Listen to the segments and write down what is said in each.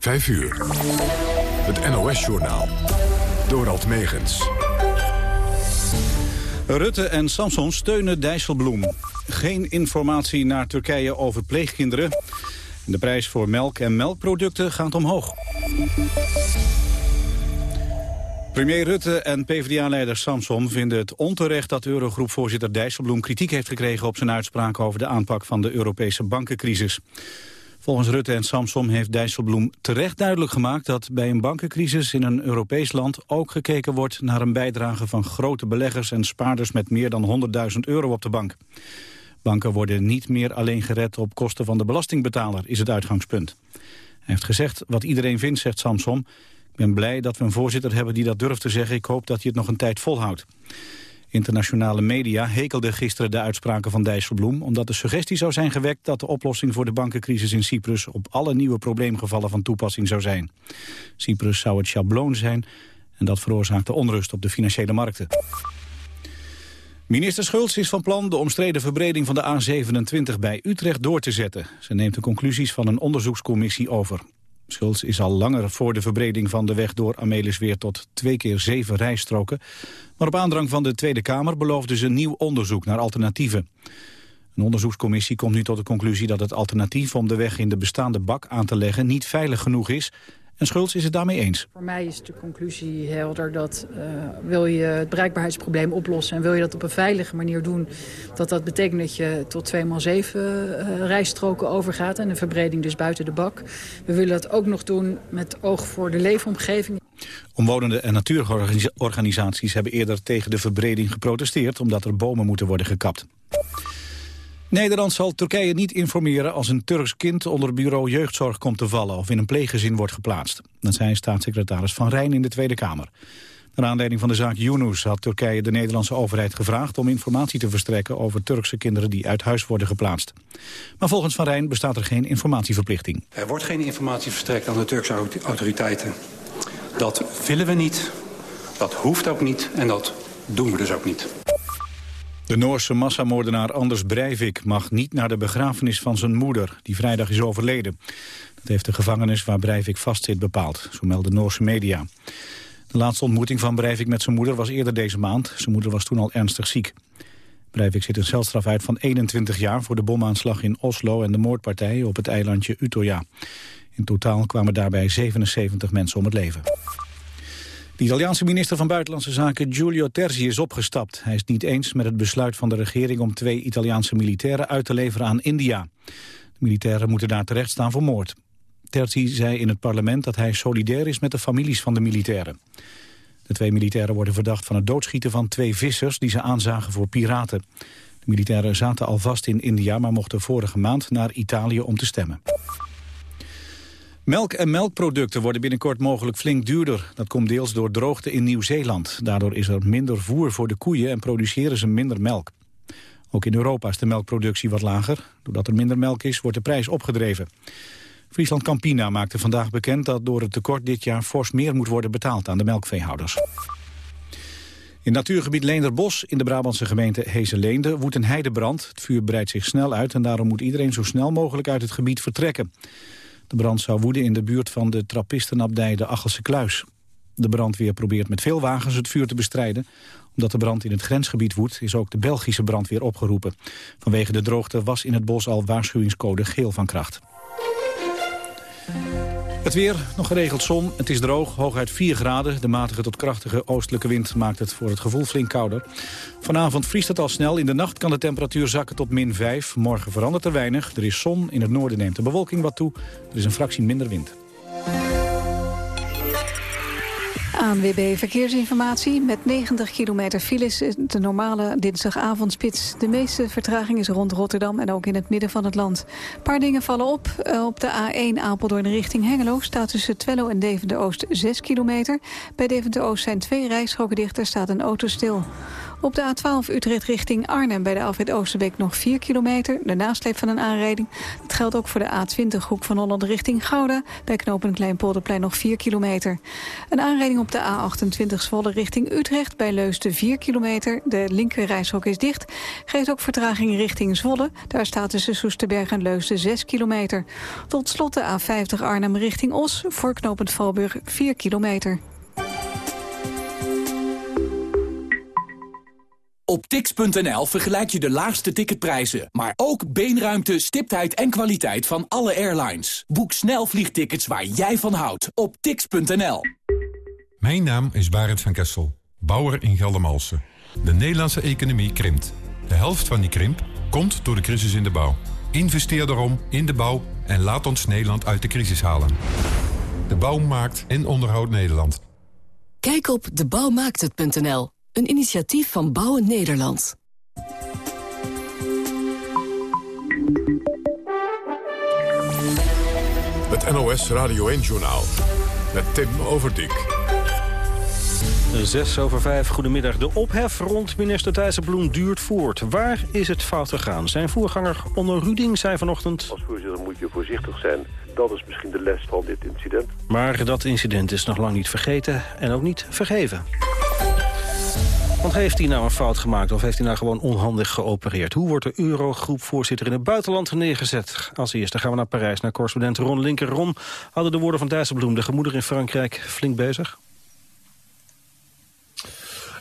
5 uur. Het NOS-journaal. Dorald Megens. Rutte en Samson steunen Dijsselbloem. Geen informatie naar Turkije over pleegkinderen. De prijs voor melk en melkproducten gaat omhoog. Premier Rutte en PvdA-leider Samson vinden het onterecht dat Eurogroepvoorzitter Dijsselbloem kritiek heeft gekregen op zijn uitspraak over de aanpak van de Europese bankencrisis. Volgens Rutte en Samsom heeft Dijsselbloem terecht duidelijk gemaakt dat bij een bankencrisis in een Europees land ook gekeken wordt naar een bijdrage van grote beleggers en spaarders met meer dan 100.000 euro op de bank. Banken worden niet meer alleen gered op kosten van de belastingbetaler, is het uitgangspunt. Hij heeft gezegd wat iedereen vindt, zegt Samsom. Ik ben blij dat we een voorzitter hebben die dat durft te zeggen. Ik hoop dat hij het nog een tijd volhoudt. Internationale media hekelden gisteren de uitspraken van Dijsselbloem... omdat de suggestie zou zijn gewekt dat de oplossing voor de bankencrisis in Cyprus... op alle nieuwe probleemgevallen van toepassing zou zijn. Cyprus zou het schabloon zijn en dat veroorzaakte onrust op de financiële markten. Minister Schultz is van plan de omstreden verbreding van de A27 bij Utrecht door te zetten. Ze neemt de conclusies van een onderzoekscommissie over. Schultz is al langer voor de verbreding van de weg door Amelisweer tot twee keer zeven rijstroken. Maar op aandrang van de Tweede Kamer beloofde ze nieuw onderzoek naar alternatieven. Een onderzoekscommissie komt nu tot de conclusie dat het alternatief om de weg in de bestaande bak aan te leggen niet veilig genoeg is en Schultz is het daarmee eens. Voor mij is de conclusie helder dat uh, wil je het bereikbaarheidsprobleem oplossen... en wil je dat op een veilige manier doen... dat dat betekent dat je tot 2x7 uh, rijstroken overgaat... en een verbreding dus buiten de bak. We willen dat ook nog doen met oog voor de leefomgeving. Omwonenden en natuurorganisaties hebben eerder tegen de verbreding geprotesteerd... omdat er bomen moeten worden gekapt. Nederland zal Turkije niet informeren als een Turks kind onder bureau jeugdzorg komt te vallen of in een pleeggezin wordt geplaatst. Dat zei staatssecretaris Van Rijn in de Tweede Kamer. Naar aanleiding van de zaak Yunus had Turkije de Nederlandse overheid gevraagd om informatie te verstrekken over Turkse kinderen die uit huis worden geplaatst. Maar volgens Van Rijn bestaat er geen informatieverplichting. Er wordt geen informatie verstrekt aan de Turkse autoriteiten. Dat willen we niet, dat hoeft ook niet en dat doen we dus ook niet. De Noorse massamoordenaar Anders Breivik mag niet naar de begrafenis van zijn moeder, die vrijdag is overleden. Dat heeft de gevangenis waar Breivik vastzit bepaald, zo melden Noorse media. De laatste ontmoeting van Breivik met zijn moeder was eerder deze maand. Zijn moeder was toen al ernstig ziek. Breivik zit een celstraf uit van 21 jaar voor de bomaanslag in Oslo en de moordpartij op het eilandje Utøya. In totaal kwamen daarbij 77 mensen om het leven. De Italiaanse minister van Buitenlandse Zaken Giulio Terzi is opgestapt. Hij is niet eens met het besluit van de regering om twee Italiaanse militairen uit te leveren aan India. De militairen moeten daar terecht staan voor moord. Terzi zei in het parlement dat hij solidair is met de families van de militairen. De twee militairen worden verdacht van het doodschieten van twee vissers die ze aanzagen voor piraten. De militairen zaten al vast in India, maar mochten vorige maand naar Italië om te stemmen. Melk en melkproducten worden binnenkort mogelijk flink duurder. Dat komt deels door droogte in Nieuw-Zeeland. Daardoor is er minder voer voor de koeien en produceren ze minder melk. Ook in Europa is de melkproductie wat lager. Doordat er minder melk is, wordt de prijs opgedreven. Friesland Campina maakte vandaag bekend dat door het tekort dit jaar fors meer moet worden betaald aan de melkveehouders. In natuurgebied Leenderbos in de Brabantse gemeente Hezenleende woedt een heidebrand. Het vuur breidt zich snel uit en daarom moet iedereen zo snel mogelijk uit het gebied vertrekken. De brand zou woeden in de buurt van de trappistenabdij de Achelse Kluis. De brandweer probeert met veel wagens het vuur te bestrijden. Omdat de brand in het grensgebied woedt, is ook de Belgische brandweer opgeroepen. Vanwege de droogte was in het bos al waarschuwingscode geel van kracht. Het weer, nog geregeld zon. Het is droog, hooguit 4 graden. De matige tot krachtige oostelijke wind maakt het voor het gevoel flink kouder. Vanavond vriest het al snel. In de nacht kan de temperatuur zakken tot min 5. Morgen verandert er weinig. Er is zon. In het noorden neemt de bewolking wat toe. Er is een fractie minder wind. ANWB Verkeersinformatie. Met 90 kilometer files de normale dinsdagavondspits. De meeste vertraging is rond Rotterdam en ook in het midden van het land. Een paar dingen vallen op. Eh, op de A1 Apeldoorn richting Hengelo staat tussen Twello en Deventer-Oost 6 kilometer. Bij Deventer-Oost zijn twee rijstroken dicht, er staat een auto stil. Op de A12 Utrecht richting Arnhem bij de Alfred Oosterbeek nog 4 kilometer. De nasleep van een aanrijding. Dat geldt ook voor de A20 hoek van Holland richting Gouda. Bij knooppunt Kleinpolderplein nog 4 kilometer. Een aanrijding op de A28 Zwolle richting Utrecht bij Leusden 4 kilometer. De linkerrijshok is dicht. Geeft ook vertraging richting Zwolle. Daar staat tussen Soesterberg en Leusden 6 kilometer. Tot slot de A50 Arnhem richting Os voor knooppunt Valburg 4 kilometer. Op tix.nl vergelijk je de laagste ticketprijzen, maar ook beenruimte, stiptheid en kwaliteit van alle airlines. Boek snel vliegtickets waar jij van houdt op tix.nl. Mijn naam is Barend van Kessel, bouwer in Geldermalsen. De Nederlandse economie krimpt. De helft van die krimp komt door de crisis in de bouw. Investeer daarom in de bouw en laat ons Nederland uit de crisis halen. De bouw maakt en onderhoudt Nederland. Kijk op debouwmaakthet.nl, een initiatief van Bouwen Nederland. Het NOS Radio 1-journaal met Tim Overdijk. 6 over 5, goedemiddag. De ophef rond minister Dijsselbloem duurt voort. Waar is het fout gegaan? Zijn voorganger onder Ruding zei vanochtend... Als voorzitter moet je voorzichtig zijn. Dat is misschien de les van dit incident. Maar dat incident is nog lang niet vergeten en ook niet vergeven. Want heeft hij nou een fout gemaakt of heeft hij nou gewoon onhandig geopereerd? Hoe wordt de Eurogroep-voorzitter in het buitenland neergezet? Als eerste gaan we naar Parijs, naar correspondent Ron Linker. Ron, hadden de woorden van Dijsselbloem de gemoeder in Frankrijk flink bezig?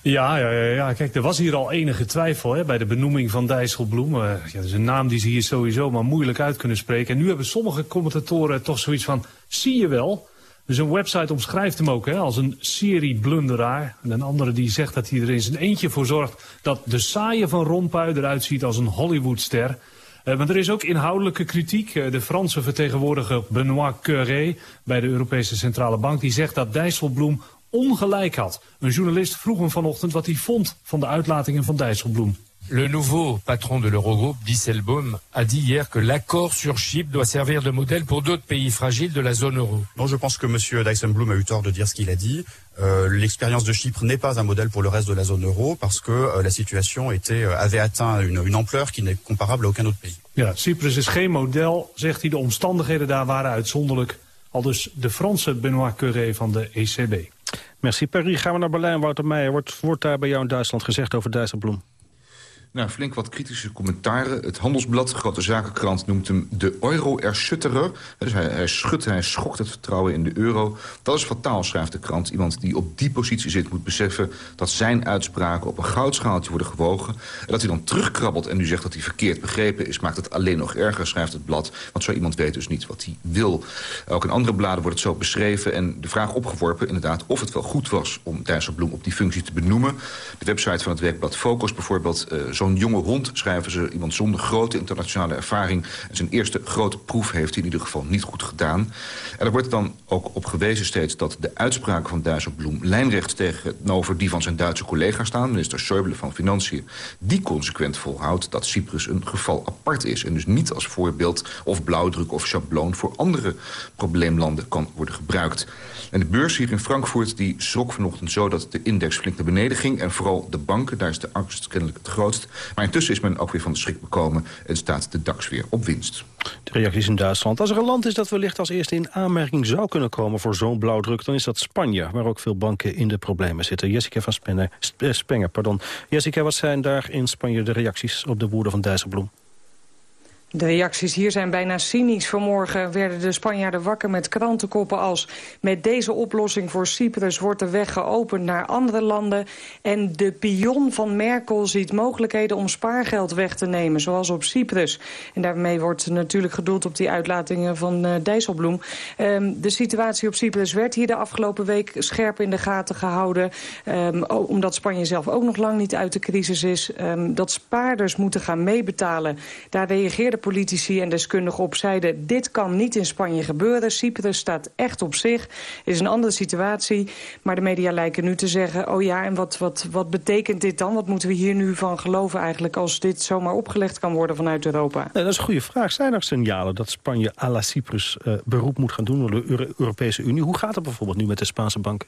Ja, ja, ja, kijk, er was hier al enige twijfel hè, bij de benoeming van Dijsselbloem. Uh, ja, dat is een naam die ze hier sowieso maar moeilijk uit kunnen spreken. En nu hebben sommige commentatoren toch zoiets van, zie je wel... Dus een website omschrijft hem ook hè, als een serie-blunderaar. En een andere die zegt dat hij er in zijn eentje voor zorgt... dat de saaie van Rompuy eruit ziet als een Hollywoodster. Uh, maar er is ook inhoudelijke kritiek. Uh, de Franse vertegenwoordiger Benoît Curé bij de Europese Centrale Bank... die zegt dat Dijsselbloem ongelijk had. Een journalist vroeg hem vanochtend wat hij vond van de uitlatingen van Dijsselbloem. Le nouveau patron de l'Eurogroupe, Dieselbaum, a dit hier que l'accord sur Chypre doit servir de modèle pour d'autres pays fragiles de la zone euro. Bon, je pense que M. Dijsselbloem a eu tort de dire ce qu'il a dit. Euh, L'expérience de Chypre n'est pas un modèle pour le reste de la zone euro parce que euh, la situation était, euh, avait atteint une, une ampleur qui n'est comparable à aucun autre pays. Ja, Cyprus is geen model, zegt hij. De omstandigheden daar waren uitzonderlijk. Al dus de Franse Benoît Curé van de ECB. Merci Paris. Gaan we naar Berlijn. Wouter Meijer, wordt, wordt daar bij jou in Duitsland gezegd over Dijsselbloem? Nou, flink wat kritische commentaren. Het Handelsblad, de grote zakenkrant, noemt hem de euro-erschutterer. Dus hij, hij schudt, hij schokt het vertrouwen in de euro. Dat is fataal, schrijft de krant. Iemand die op die positie zit moet beseffen... dat zijn uitspraken op een goudschaaltje worden gewogen. En dat hij dan terugkrabbelt en nu zegt dat hij verkeerd begrepen is... maakt het alleen nog erger, schrijft het blad. Want zo iemand weet dus niet wat hij wil. Ook in andere bladen wordt het zo beschreven... en de vraag opgeworpen inderdaad of het wel goed was... om Dijsselbloem op die functie te benoemen. De website van het werkblad Focus bijvoorbeeld... Uh, zo'n jonge hond, schrijven ze, iemand zonder grote internationale ervaring. En zijn eerste grote proef heeft hij in ieder geval niet goed gedaan. En er wordt dan ook op gewezen steeds dat de uitspraken van Dijsselbloem... lijnrecht tegenover die van zijn Duitse collega staan. Minister Schäuble van Financiën, die consequent volhoudt... dat Cyprus een geval apart is. En dus niet als voorbeeld of blauwdruk of schabloon... voor andere probleemlanden kan worden gebruikt. En de beurs hier in Frankfurt die schrok vanochtend zo dat de index flink naar beneden ging. En vooral de banken, daar is de angst kennelijk het grootst. Maar intussen is men ook weer van de schrik bekomen en staat de DAX weer op winst. De reacties in Duitsland. Als er een land is dat wellicht als eerste in aanmerking zou kunnen komen voor zo'n blauwdruk, dan is dat Spanje, waar ook veel banken in de problemen zitten. Jessica van Spenger, Spenger, pardon. Jessica, wat zijn daar in Spanje de reacties op de woorden van Dijsselbloem? De reacties hier zijn bijna cynisch. Vanmorgen werden de Spanjaarden wakker met krantenkoppen als... met deze oplossing voor Cyprus wordt de weg geopend naar andere landen... en de pion van Merkel ziet mogelijkheden om spaargeld weg te nemen... zoals op Cyprus. En daarmee wordt natuurlijk gedoeld op die uitlatingen van uh, Dijsselbloem. Um, de situatie op Cyprus werd hier de afgelopen week scherp in de gaten gehouden... Um, omdat Spanje zelf ook nog lang niet uit de crisis is. Um, dat spaarders moeten gaan meebetalen. Daar reageerde politici en deskundigen op zeiden... dit kan niet in Spanje gebeuren. Cyprus staat echt op zich. Is een andere situatie. Maar de media lijken nu te zeggen... oh ja, en wat, wat, wat betekent dit dan? Wat moeten we hier nu van geloven eigenlijk... als dit zomaar opgelegd kan worden vanuit Europa? Dat is een goede vraag. Zijn er signalen dat Spanje à la Cyprus uh, beroep moet gaan doen... door de Euro Europese Unie? Hoe gaat het bijvoorbeeld nu met de Spaanse banken?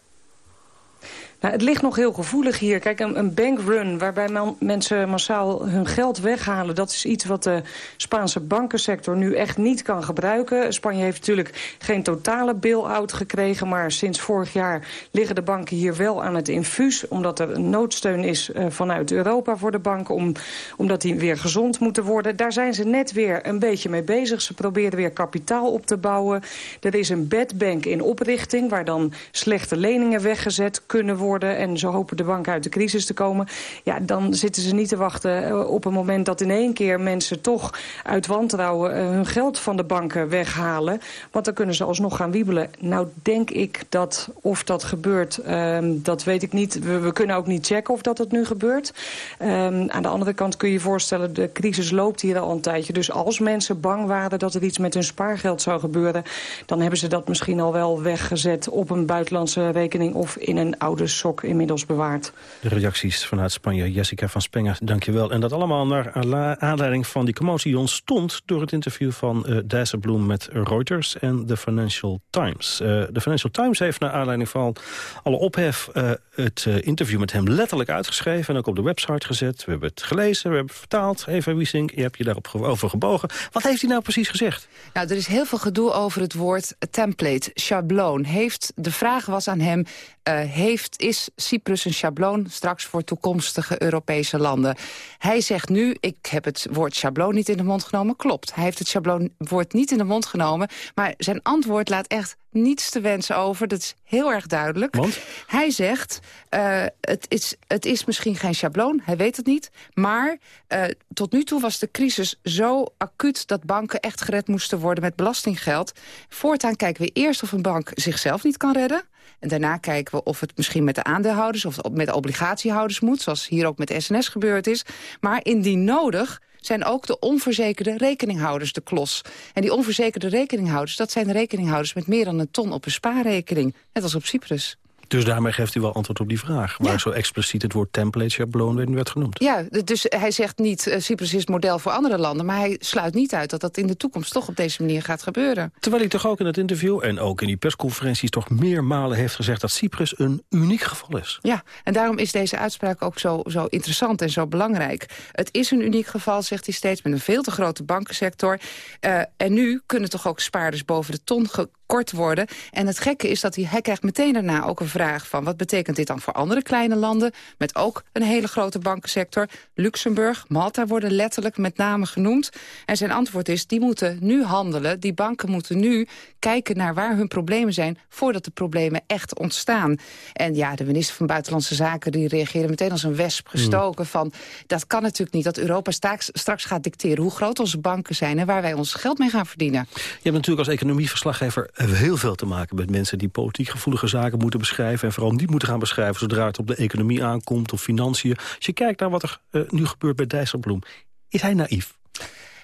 Nou, het ligt nog heel gevoelig hier. Kijk, een, een bankrun waarbij mensen massaal hun geld weghalen... dat is iets wat de Spaanse bankensector nu echt niet kan gebruiken. Spanje heeft natuurlijk geen totale bail-out gekregen... maar sinds vorig jaar liggen de banken hier wel aan het infuus... omdat er een noodsteun is uh, vanuit Europa voor de banken... Om, omdat die weer gezond moeten worden. Daar zijn ze net weer een beetje mee bezig. Ze proberen weer kapitaal op te bouwen. Er is een bedbank in oprichting... waar dan slechte leningen weggezet kunnen worden en zo hopen de banken uit de crisis te komen... ja, dan zitten ze niet te wachten eh, op een moment dat in één keer mensen toch uit wantrouwen eh, hun geld van de banken weghalen. Want dan kunnen ze alsnog gaan wiebelen. Nou denk ik dat of dat gebeurt, um, dat weet ik niet. We, kunnen ook niet checken of dat het nu gebeurt. Um, aan de andere kant kun je je voorstellen, de crisis loopt hier al een tijdje. Dus als mensen bang waren dat er iets met hun spaargeld zou gebeuren... dan hebben ze dat misschien al wel weggezet op een buitenlandse rekening of in een oude sok inmiddels bewaard. De reacties vanuit Spanje, Jessica van Spengen, dankjewel. En dat allemaal naar aanleiding van die commotie die ontstond... door het interview van uh, Dijsselbloem met Reuters en de Financial Times. Uh, de Financial Times heeft naar aanleiding van alle ophef... Uh, het interview met hem letterlijk uitgeschreven en ook op de website gezet. We hebben het gelezen, we hebben het vertaald. Eva Wiesing, je hebt je daarop over gebogen. Wat heeft hij nou precies gezegd? Nou, er is heel veel gedoe over het woord template, schabloon. Heeft, de vraag was aan hem, heeft, is Cyprus een schabloon straks voor toekomstige Europese landen? Hij zegt nu, ik heb het woord schabloon niet in de mond genomen. Klopt, hij heeft het schabloonwoord niet in de mond genomen. Maar zijn antwoord laat echt niets te wensen over. Dat is heel erg duidelijk. Want? Hij zegt, uh, het, is, het is misschien geen schabloon, hij weet het niet. Maar uh, tot nu toe was de crisis zo acuut... dat banken echt gered moesten worden met belastinggeld. Voortaan kijken we eerst of een bank zichzelf niet kan redden. En daarna kijken we of het misschien met de aandeelhouders... of met de obligatiehouders moet, zoals hier ook met SNS gebeurd is. Maar indien nodig zijn ook de onverzekerde rekeninghouders de klos. En die onverzekerde rekeninghouders, dat zijn rekeninghouders... met meer dan een ton op een spaarrekening, net als op Cyprus. Dus daarmee geeft u wel antwoord op die vraag. Waar zo expliciet het woord template schabloon werd genoemd. Ja, dus hij zegt niet uh, Cyprus is model voor andere landen... maar hij sluit niet uit dat dat in de toekomst toch op deze manier gaat gebeuren. Terwijl hij toch ook in het interview en ook in die persconferenties... toch meermalen heeft gezegd dat Cyprus een uniek geval is. Ja, en daarom is deze uitspraak ook zo, zo interessant en zo belangrijk. Het is een uniek geval, zegt hij steeds, met een veel te grote bankensector. Uh, en nu kunnen toch ook spaarders boven de ton kort worden. En het gekke is dat hij, hij krijgt meteen daarna ook een vraag van... wat betekent dit dan voor andere kleine landen... met ook een hele grote bankensector. Luxemburg, Malta worden letterlijk met name genoemd. En zijn antwoord is, die moeten nu handelen. Die banken moeten nu kijken naar waar hun problemen zijn... voordat de problemen echt ontstaan. En ja, de minister van Buitenlandse Zaken... die reageerde meteen als een wesp gestoken hmm. van... dat kan natuurlijk niet dat Europa straks, straks gaat dicteren... hoe groot onze banken zijn en waar wij ons geld mee gaan verdienen. Je hebt natuurlijk als economieverslaggever heel veel te maken met mensen... die politiek gevoelige zaken moeten beschrijven... en vooral niet moeten gaan beschrijven zodra het op de economie aankomt... of financiën. Als je kijkt naar wat er uh, nu gebeurt bij Dijsselbloem... is hij naïef?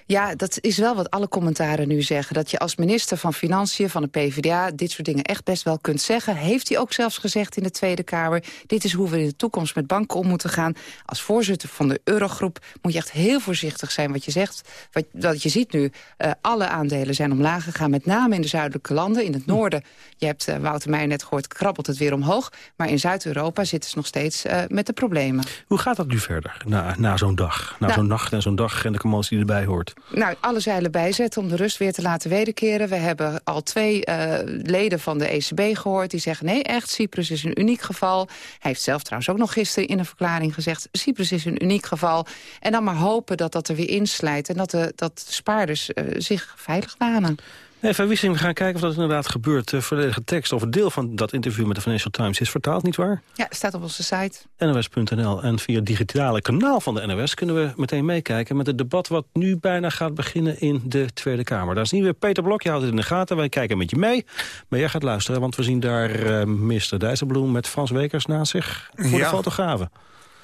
Ja, dat is wel wat alle commentaren nu zeggen. Dat je als minister van Financiën van de PvdA dit soort dingen echt best wel kunt zeggen. Heeft hij ook zelfs gezegd in de Tweede Kamer. Dit is hoe we in de toekomst met banken om moeten gaan. Als voorzitter van de Eurogroep moet je echt heel voorzichtig zijn wat je zegt. Wat, wat je ziet nu, uh, alle aandelen zijn omlaag gegaan. Met name in de zuidelijke landen. In het hm. noorden, je hebt uh, Wouter Meijer net gehoord, krabbelt het weer omhoog. Maar in Zuid-Europa zitten ze nog steeds uh, met de problemen. Hoe gaat dat nu verder na, na zo'n dag? Na nou, zo'n nacht en zo'n dag en de commotie die erbij hoort? Nou, alle zeilen bijzetten om de rust weer te laten wederkeren. We hebben al twee uh, leden van de ECB gehoord die zeggen... nee, echt, Cyprus is een uniek geval. Hij heeft zelf trouwens ook nog gisteren in een verklaring gezegd... Cyprus is een uniek geval. En dan maar hopen dat dat er weer inslijt... en dat de, dat de spaarders uh, zich veilig wanen. Even Wissing, we gaan kijken of dat inderdaad gebeurt. De volledige tekst of deel van dat interview met de Financial Times is vertaald, niet waar? Ja, staat op onze site. NOS.nl. En via het digitale kanaal van de NOS kunnen we meteen meekijken... met het debat wat nu bijna gaat beginnen in de Tweede Kamer. Daar zien we Peter Blok, je houdt het in de gaten. Wij kijken met je mee, maar jij gaat luisteren... want we zien daar uh, Mr. Dijsselbloem met Frans Wekers naast zich voor de fotografen.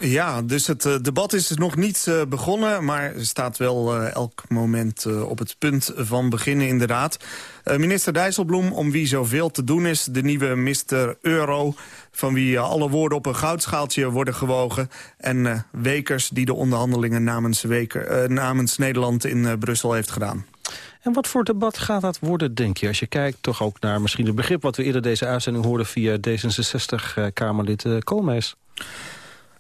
Ja, dus het uh, debat is nog niet uh, begonnen... maar staat wel uh, elk moment op het punt van beginnen inderdaad. minister Dijsselbloem, om wie zoveel te doen is... de nieuwe Mr. Euro, van wie alle woorden op een goudschaaltje worden gewogen... en Wekers, die de onderhandelingen namens, namens Nederland in Brussel heeft gedaan. En wat voor debat gaat dat worden, denk je? Als je kijkt toch ook naar misschien het begrip... wat we eerder deze uitzending hoorden via D66-Kamerlid uh, Koolmees.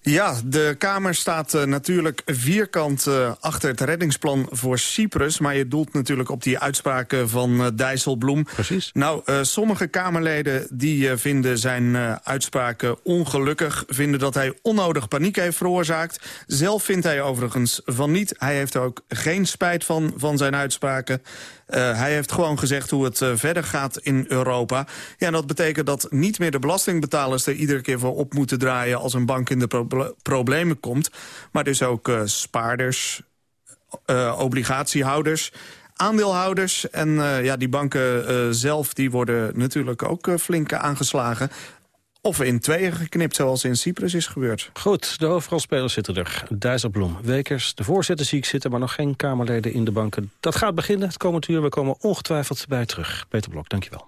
Ja, de Kamer staat uh, natuurlijk vierkant uh, achter het reddingsplan voor Cyprus. Maar je doelt natuurlijk op die uitspraken van uh, Dijsselbloem. Precies. Nou, sommige Kamerleden die vinden zijn uitspraken ongelukkig. Vinden dat hij onnodig paniek heeft veroorzaakt. Zelf vindt hij overigens van niet. Hij heeft er ook geen spijt van, van zijn uitspraken. Uh, hij heeft gewoon gezegd hoe het uh, verder gaat in Europa. Ja, en dat betekent dat niet meer de belastingbetalers er iedere keer voor op moeten draaien... als een bank in de pro problemen komt. Maar dus ook uh, spaarders, obligatiehouders aandeelhouders. En ja, die banken zelf die worden natuurlijk ook uh, flink aangeslagen. Of in tweeën geknipt, zoals in Cyprus is gebeurd. Goed, de hoofdrolspelers zitten er. Dijsselbloem, Wekers, de voorzitter ziek zitten... maar nog geen Kamerleden in de banken. Dat gaat beginnen het komend uur. We komen ongetwijfeld bij terug. Peter Blok, dankjewel.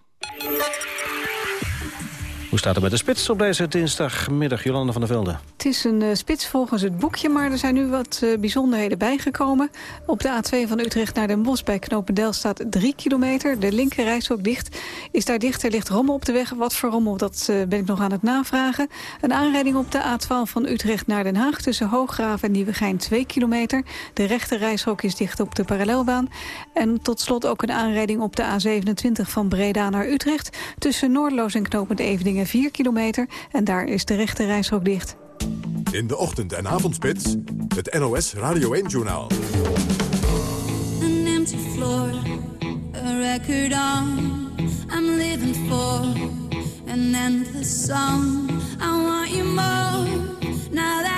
Hoe staat het met de spits op deze dinsdagmiddag, Jolanda van der Velde? Het is een uh, spits volgens het boekje, maar er zijn nu wat uh, bijzonderheden bijgekomen. Op de A2 van Utrecht naar Den Bosch bij Knopendel staat 3 kilometer. De linker ook dicht. Is daar dicht, er ligt rommel op de weg. Wat voor rommel, dat uh, ben ik nog aan het navragen. Een aanrijding op de A12 van Utrecht naar Den Haag... tussen Hooggraven en Nieuwegein 2 kilometer. De rechter reishok is dicht op de parallelbaan. En tot slot ook een aanrijding op de A27 van Breda naar Utrecht... tussen Noordloos en Knopend Eveningen 4 kilometer en daar is de rechte reishok dicht. In de ochtend- en avondspits, het NOS Radio 1-journaal. An empty floor, a record on, I'm living for an endless song. I want you more, now that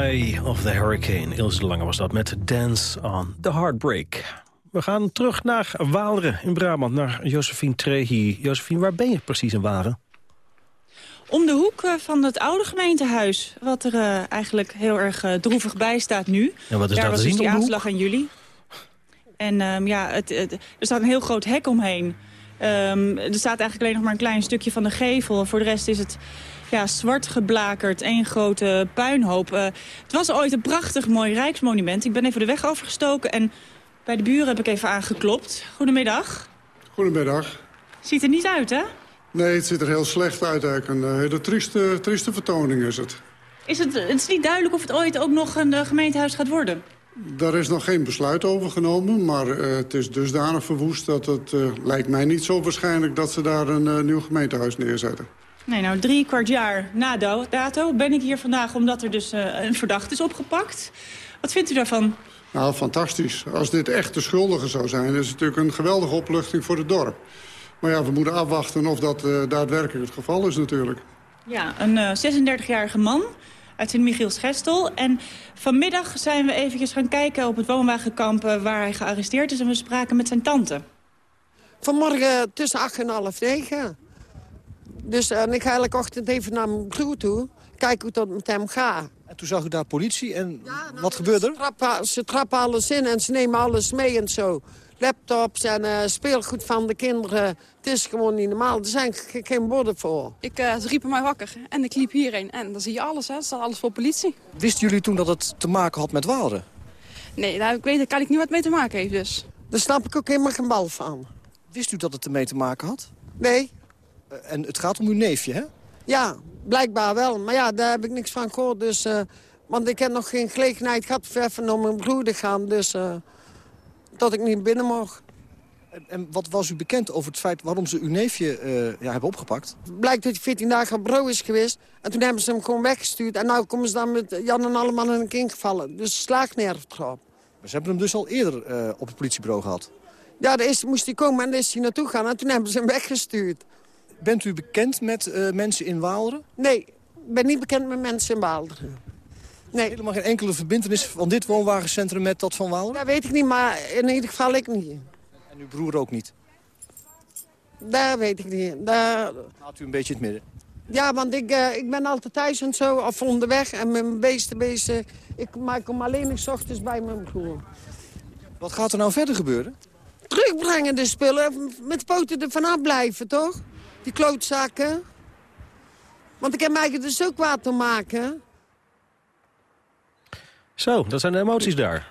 Eye of the Hurricane. Ilse de Lange was dat met Dance on the Heartbreak. We gaan terug naar Waalre in Brabant, naar Josephine Trehi. Josephine, waar ben je precies in Waalre? Om de hoek eh, van het oude gemeentehuis, wat er eh, eigenlijk heel erg eh, droevig bij staat nu. En wat is Daar daar was dus die aanslag in juli. En ehm, ja, het, het- er staat een heel groot hek omheen. Ehm, er staat eigenlijk alleen nog maar een klein stukje van de gevel. Voor de rest is het ja, zwart geblakerd, één grote puinhoop. Eh, het was ooit een prachtig mooi rijksmonument. Ik ben even de weg overgestoken en bij de buren heb ik even aangeklopt. Goedemiddag. Goedemiddag. Ziet er niet uit, hè? Nee, het ziet er heel slecht uit eigenlijk. Een eh, hele trieste, trieste vertoning is het. Is het, het is niet duidelijk of het ooit ook nog een eh, gemeentehuis gaat worden. Daar is nog geen besluit over genomen, maar het is dusdanig verwoest... dat het lijkt mij niet zo waarschijnlijk dat ze daar een nieuw gemeentehuis neerzetten. Nee, nou, drie kwart jaar na dato ben ik hier vandaag omdat er dus eh, een verdachte is opgepakt. Wat vindt u daarvan? Nou, fantastisch. Als dit echt de schuldige zou zijn... is het natuurlijk een geweldige opluchting voor het dorp. Maar ja, we moeten afwachten of dat eh, daadwerkelijk het geval is natuurlijk. Ja, een eh, 36-jarige man uit Sint-Michiels-Gestel. En vanmiddag zijn we eventjes gaan kijken op het woonwagenkamp eh, waar hij gearresteerd is. En we spraken met zijn tante. Vanmorgen tussen acht en half negen. Dus eh, en ik ga elke ochtend even naar mijn broer toe. Kijken hoe het met hem gaat. En toen zag u daar politie en wat gebeurde er? Trappen, ze trappen alles in en ze nemen alles mee en zo. Laptops en eh, speelgoed van de kinderen. Het is gewoon niet normaal. Er zijn ge- geen woorden voor. Ik, eh, ze riepen mij wakker en ik liep hierheen. En dan zie je alles, hè. Er staat alles voor politie. Wisten jullie toen dat het te maken had met Waalre? Nee, daar ik weet, daar kan ik niet wat mee te maken heeft dus. Daar snap ik ook helemaal geen bal van. Wist u dat het ermee te maken had? Nee. Eh, en het gaat om uw neefje, hè? Ja, blijkbaar wel. Maar ja, daar heb ik niks van gehoord. Dus, eh, want ik heb nog geen gelegenheid gehad om even naar mijn broer te gaan. Dus eh, dat ik niet binnen mocht. En, en wat was u bekend over het feit waarom ze uw neefje ja, hebben opgepakt? Blijkt dat hij 14 dagen op bureau is geweest. En toen hebben ze hem gewoon weggestuurd. En nu komen ze dan met Jan en allemaal in een king gevallen. Dus slaagnerf erop. Maar ze hebben hem dus al eerder op het politiebureau gehad. Ja, de eerste moest hij komen en daar is hij naartoe gaan. En toen hebben ze hem weggestuurd. Bent u bekend met eh, mensen in Waalre? Nee, ik ben niet bekend met mensen in Waalderen. Nee. Helemaal geen enkele verbindenis van dit woonwagencentrum met dat van Waalre? Dat weet ik niet, maar in ieder geval ik niet. En uw broer ook niet? Daar weet ik niet. Daar... Laat u een beetje in het midden. Ja, want ik, eh, ik ben altijd thuis en zo, of onderweg. En met mijn beesten bezig. Ik, maar ik kom alleen nog 's ochtends bij mijn broer. Wat gaat er nou verder gebeuren? Terugbrengen de spullen, met poten er vanaf blijven, toch? Die klootzakken. Want ik heb mij dus ook kwaad te maken. Zo, dat zijn de emoties daar.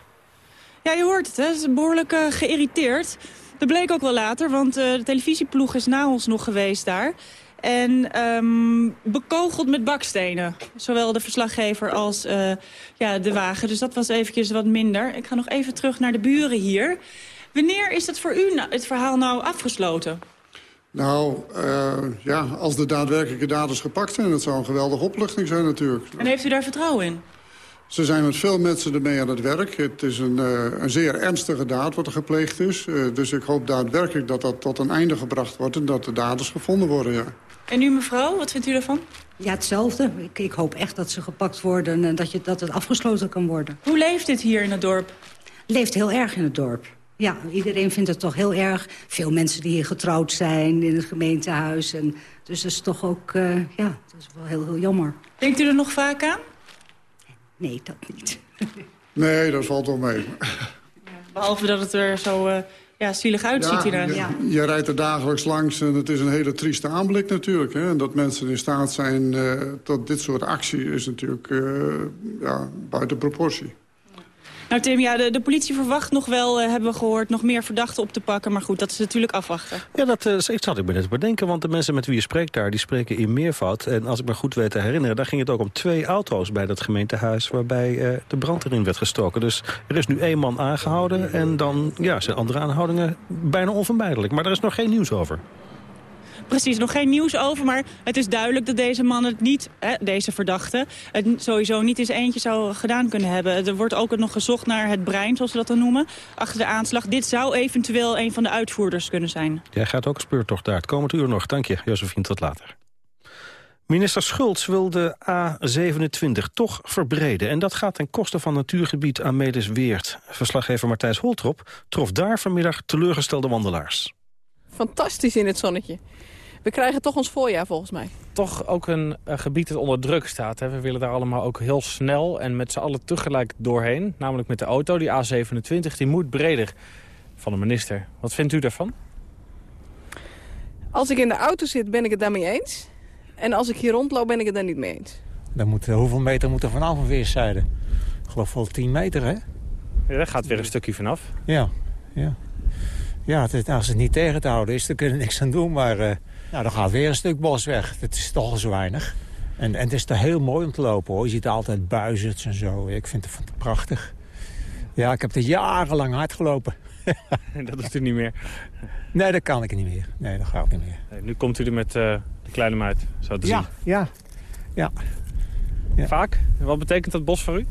Ja, je hoort het, hè. Ze is behoorlijk eh, geïrriteerd. Dat bleek ook wel later, want eh, de televisieploeg is na ons nog geweest daar. En ehm, bekogeld met bakstenen. Zowel de verslaggever als eh, ja, de wagen. Dus dat was eventjes wat minder. Ik ga nog even terug naar de buren hier. Wanneer is het voor u nou- het verhaal nou afgesloten? Nou, eh, ja, als de daadwerkelijke daders gepakt zijn... dat zou een geweldige opluchting zijn natuurlijk. En heeft u daar vertrouwen in? Ze zijn met veel mensen ermee aan het werk. Het is een, eh, een zeer ernstige daad wat er gepleegd is. Eh, dus ik hoop daadwerkelijk dat dat tot een einde gebracht wordt... en dat de daders gevonden worden, ja. En u mevrouw, wat vindt u daarvan? Ja, hetzelfde. Ik, ik hoop echt dat ze gepakt worden en dat, je, dat het afgesloten kan worden. Hoe leeft dit hier in het dorp? Leeft heel erg in het dorp. Ja, iedereen vindt het toch heel erg. Veel mensen die hier getrouwd zijn in het gemeentehuis. En, dus dat is toch ook, eh, ja, dat is wel heel, heel jammer. Denkt u er nog vaak aan? Nee, dat niet. Nee, dat valt wel mee. Behalve dat het er zo eh, ja, zielig uitziet hier. je, je rijdt er dagelijks langs en het is een hele trieste aanblik natuurlijk. Hè? En dat mensen in staat zijn eh, tot dit soort actie is natuurlijk eh, ja, buiten proportie. Nou Tim, ja, de, politie verwacht nog wel, eh, hebben we gehoord, nog meer verdachten op te pakken. Maar goed, dat is natuurlijk afwachten. Ja, dat ik zat ik me net te bedenken, want de mensen met wie je spreekt daar... die spreken in meervoud. En als ik me goed weet te herinneren... daar ging het ook om twee auto's bij dat gemeentehuis... waarbij uh, de brand erin werd gestoken. Dus er is nu één man aangehouden... en dan ja, zijn andere aanhoudingen bijna onvermijdelijk. Maar er is nog geen nieuws over. Precies, nog geen nieuws over, maar het is duidelijk dat deze man het niet, hè, deze verdachte, het sowieso niet eens eentje zou gedaan kunnen hebben. Er wordt ook nog gezocht naar het brein, zoals we dat dan noemen, achter de aanslag. Dit zou eventueel een van de uitvoerders kunnen zijn. Jij gaat ook speurtocht daar het komend uur nog. Dank je, Josephine, tot later. Minister Schultz wil de A27 toch verbreden. En dat gaat ten koste van natuurgebied Amelis-Weert. Verslaggever Martijs Holtrop trof daar vanmiddag teleurgestelde wandelaars. Fantastisch in het zonnetje. We krijgen toch ons voorjaar volgens mij. Toch ook een eh, gebied dat onder druk staat. Hè. We willen daar allemaal ook heel snel en met z'n allen tegelijk doorheen. Namelijk met de auto. Die A27 die moet breder van de minister. Wat vindt u daarvan? Als ik in de auto zit ben ik het daarmee eens. En als ik hier rondloop ben ik het daar niet mee eens. Dan moet, eh, hoeveel meter moet er vanaf van weerszijde? Ik geloof wel 10 meter, hè? Ja, daar gaat weer een stukje vanaf. Ja, ja. Ja, het, als het niet tegen te houden is, dan kun je er niks aan doen. Maar eh, nou, dan gaat weer een stuk bos weg. Het is toch al zo weinig. En, en het is toch heel mooi om te lopen, hoor. Je ziet altijd buizerds en zo. Ik vind het prachtig. Ja, ik heb er jarenlang hard gelopen. dat doet u niet meer? Nee, dat kan ik niet meer. Nee, dat gaat niet meer. Nee, nu komt u er met eh, de kleine meid, zo te Ja, zien. ja, ja. Vaak? Wat betekent dat bos voor u?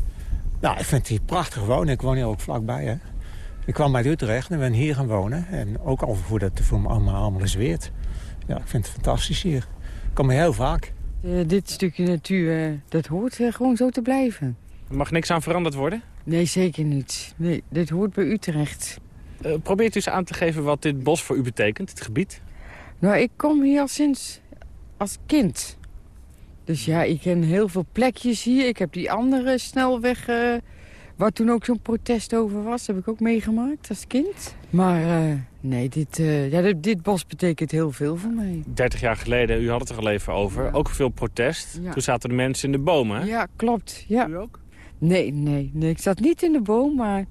Nou, ik vind het hier prachtig wonen. Ik woon hier ook vlakbij, hè. Ik kwam uit Utrecht en ben hier gaan wonen. En ook al voor dat voor me allemaal, allemaal is weert. Ja, ik vind het fantastisch hier. Ik kom hier heel vaak. Eh, dit stukje natuur, eh, dat hoort gewoon zo te blijven. Er mag niks aan veranderd worden? Nee, zeker niet. Nee, dit hoort bij Utrecht. Eh, probeert u eens aan te geven wat dit bos voor u betekent, het gebied? Nou, ik kom hier al sinds als kind. Dus ja, ik ken heel veel plekjes hier. Ik heb die andere snelweg, eh, waar toen ook zo'n protest over was, heb ik ook meegemaakt als kind. Maar eh, nee, dit, eh, ja, dit, dit bos betekent heel veel voor mij. 30 jaar geleden, u had het er al even over, ook veel protest. Ja. Toen zaten de mensen in de bomen, hè? Ja, klopt. Ja. U ook? Nee, nee, nee. Ik zat niet in de boom, maar ik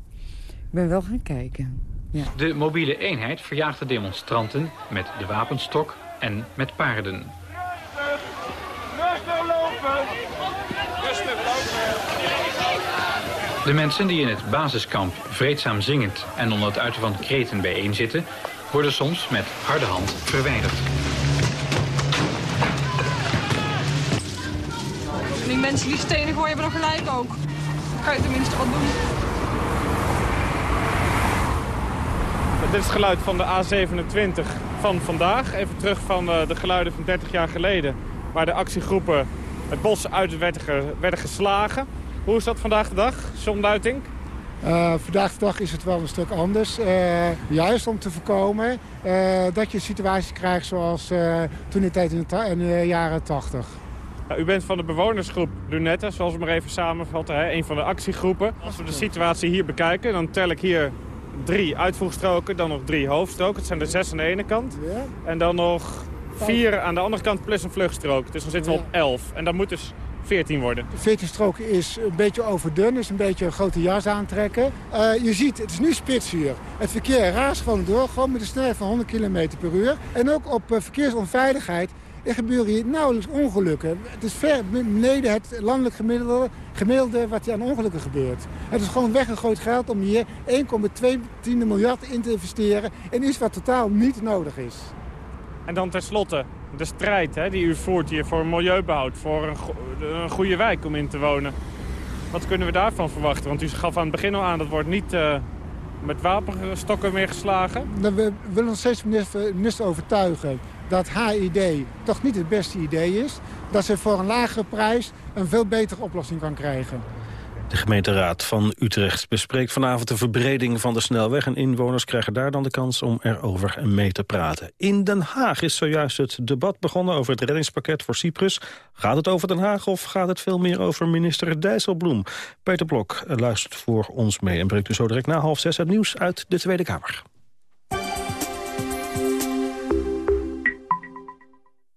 ben wel gaan kijken. Ja. De mobiele eenheid verjaagt de demonstranten met de wapenstok en met paarden. Rustig lopen! Rustig lopen! De mensen die in het basiskamp vreedzaam zingend en onder het uiten van kreten bijeenzitten... worden soms met harde hand verwijderd. Die mensen die stenen gooien hebben nog gelijk ook. Kan je tenminste wat doen. Dit is het geluid van de A27 van vandaag. Even terug van eh, de geluiden van 30 jaar geleden. Waar de actiegroepen het bos uit werden geslagen. Hoe is dat vandaag de dag, John Duiting? Eh, vandaag de dag is het wel een stuk anders. Eh, juist om te voorkomen eh, dat je een situatie krijgt zoals toen in de tijd in de, ta- in de jaren 80. Nou, u bent van de bewonersgroep Lunette, zoals we maar even samenvatten. Hè? Een van de actiegroepen. Als we de situatie hier bekijken, dan tel ik hier drie uitvoegstroken. Dan nog drie hoofdstroken. Het zijn er zes aan de ene kant. En dan nog vier aan de andere kant plus een vluchtstrook. Dus dan zitten we op elf. En dat moet dus 14 worden. 14 stroken is een beetje overdun, is een beetje een grote jas aantrekken. Eh, je ziet, het is nu spitsuur. Het verkeer raast gewoon door, gewoon met een snelheid van 100 km per uur. En ook op eh, verkeersonveiligheid er gebeuren hier nauwelijks ongelukken. Het is ver beneden het landelijk gemiddelde, gemiddelde wat hier aan ongelukken gebeurt. Het is gewoon weggegooid geld om hier 1,2 miljard in te investeren in iets wat totaal niet nodig is. En dan tenslotte de strijd hè, die u voert hier voor milieubehoud. Voor een, een goede wijk om in te wonen. Wat kunnen we daarvan verwachten? Want u gaf aan het begin al aan, dat wordt niet eh, met wapenstokken meer geslagen. Dan we willen nog steeds minister overtuigen dat haar idee toch niet het beste idee is. Dat ze voor een lagere prijs een veel betere oplossing kan krijgen. De gemeenteraad van Utrecht bespreekt vanavond de verbreding van de snelweg... en inwoners krijgen daar dan de kans om erover mee te praten. In Den Haag is zojuist het debat begonnen over het reddingspakket voor Cyprus. Gaat het over Den Haag of gaat het veel meer over minister Dijsselbloem? Peter Blok luistert voor ons mee en brengt u zo direct na half zes het nieuws uit de Tweede Kamer.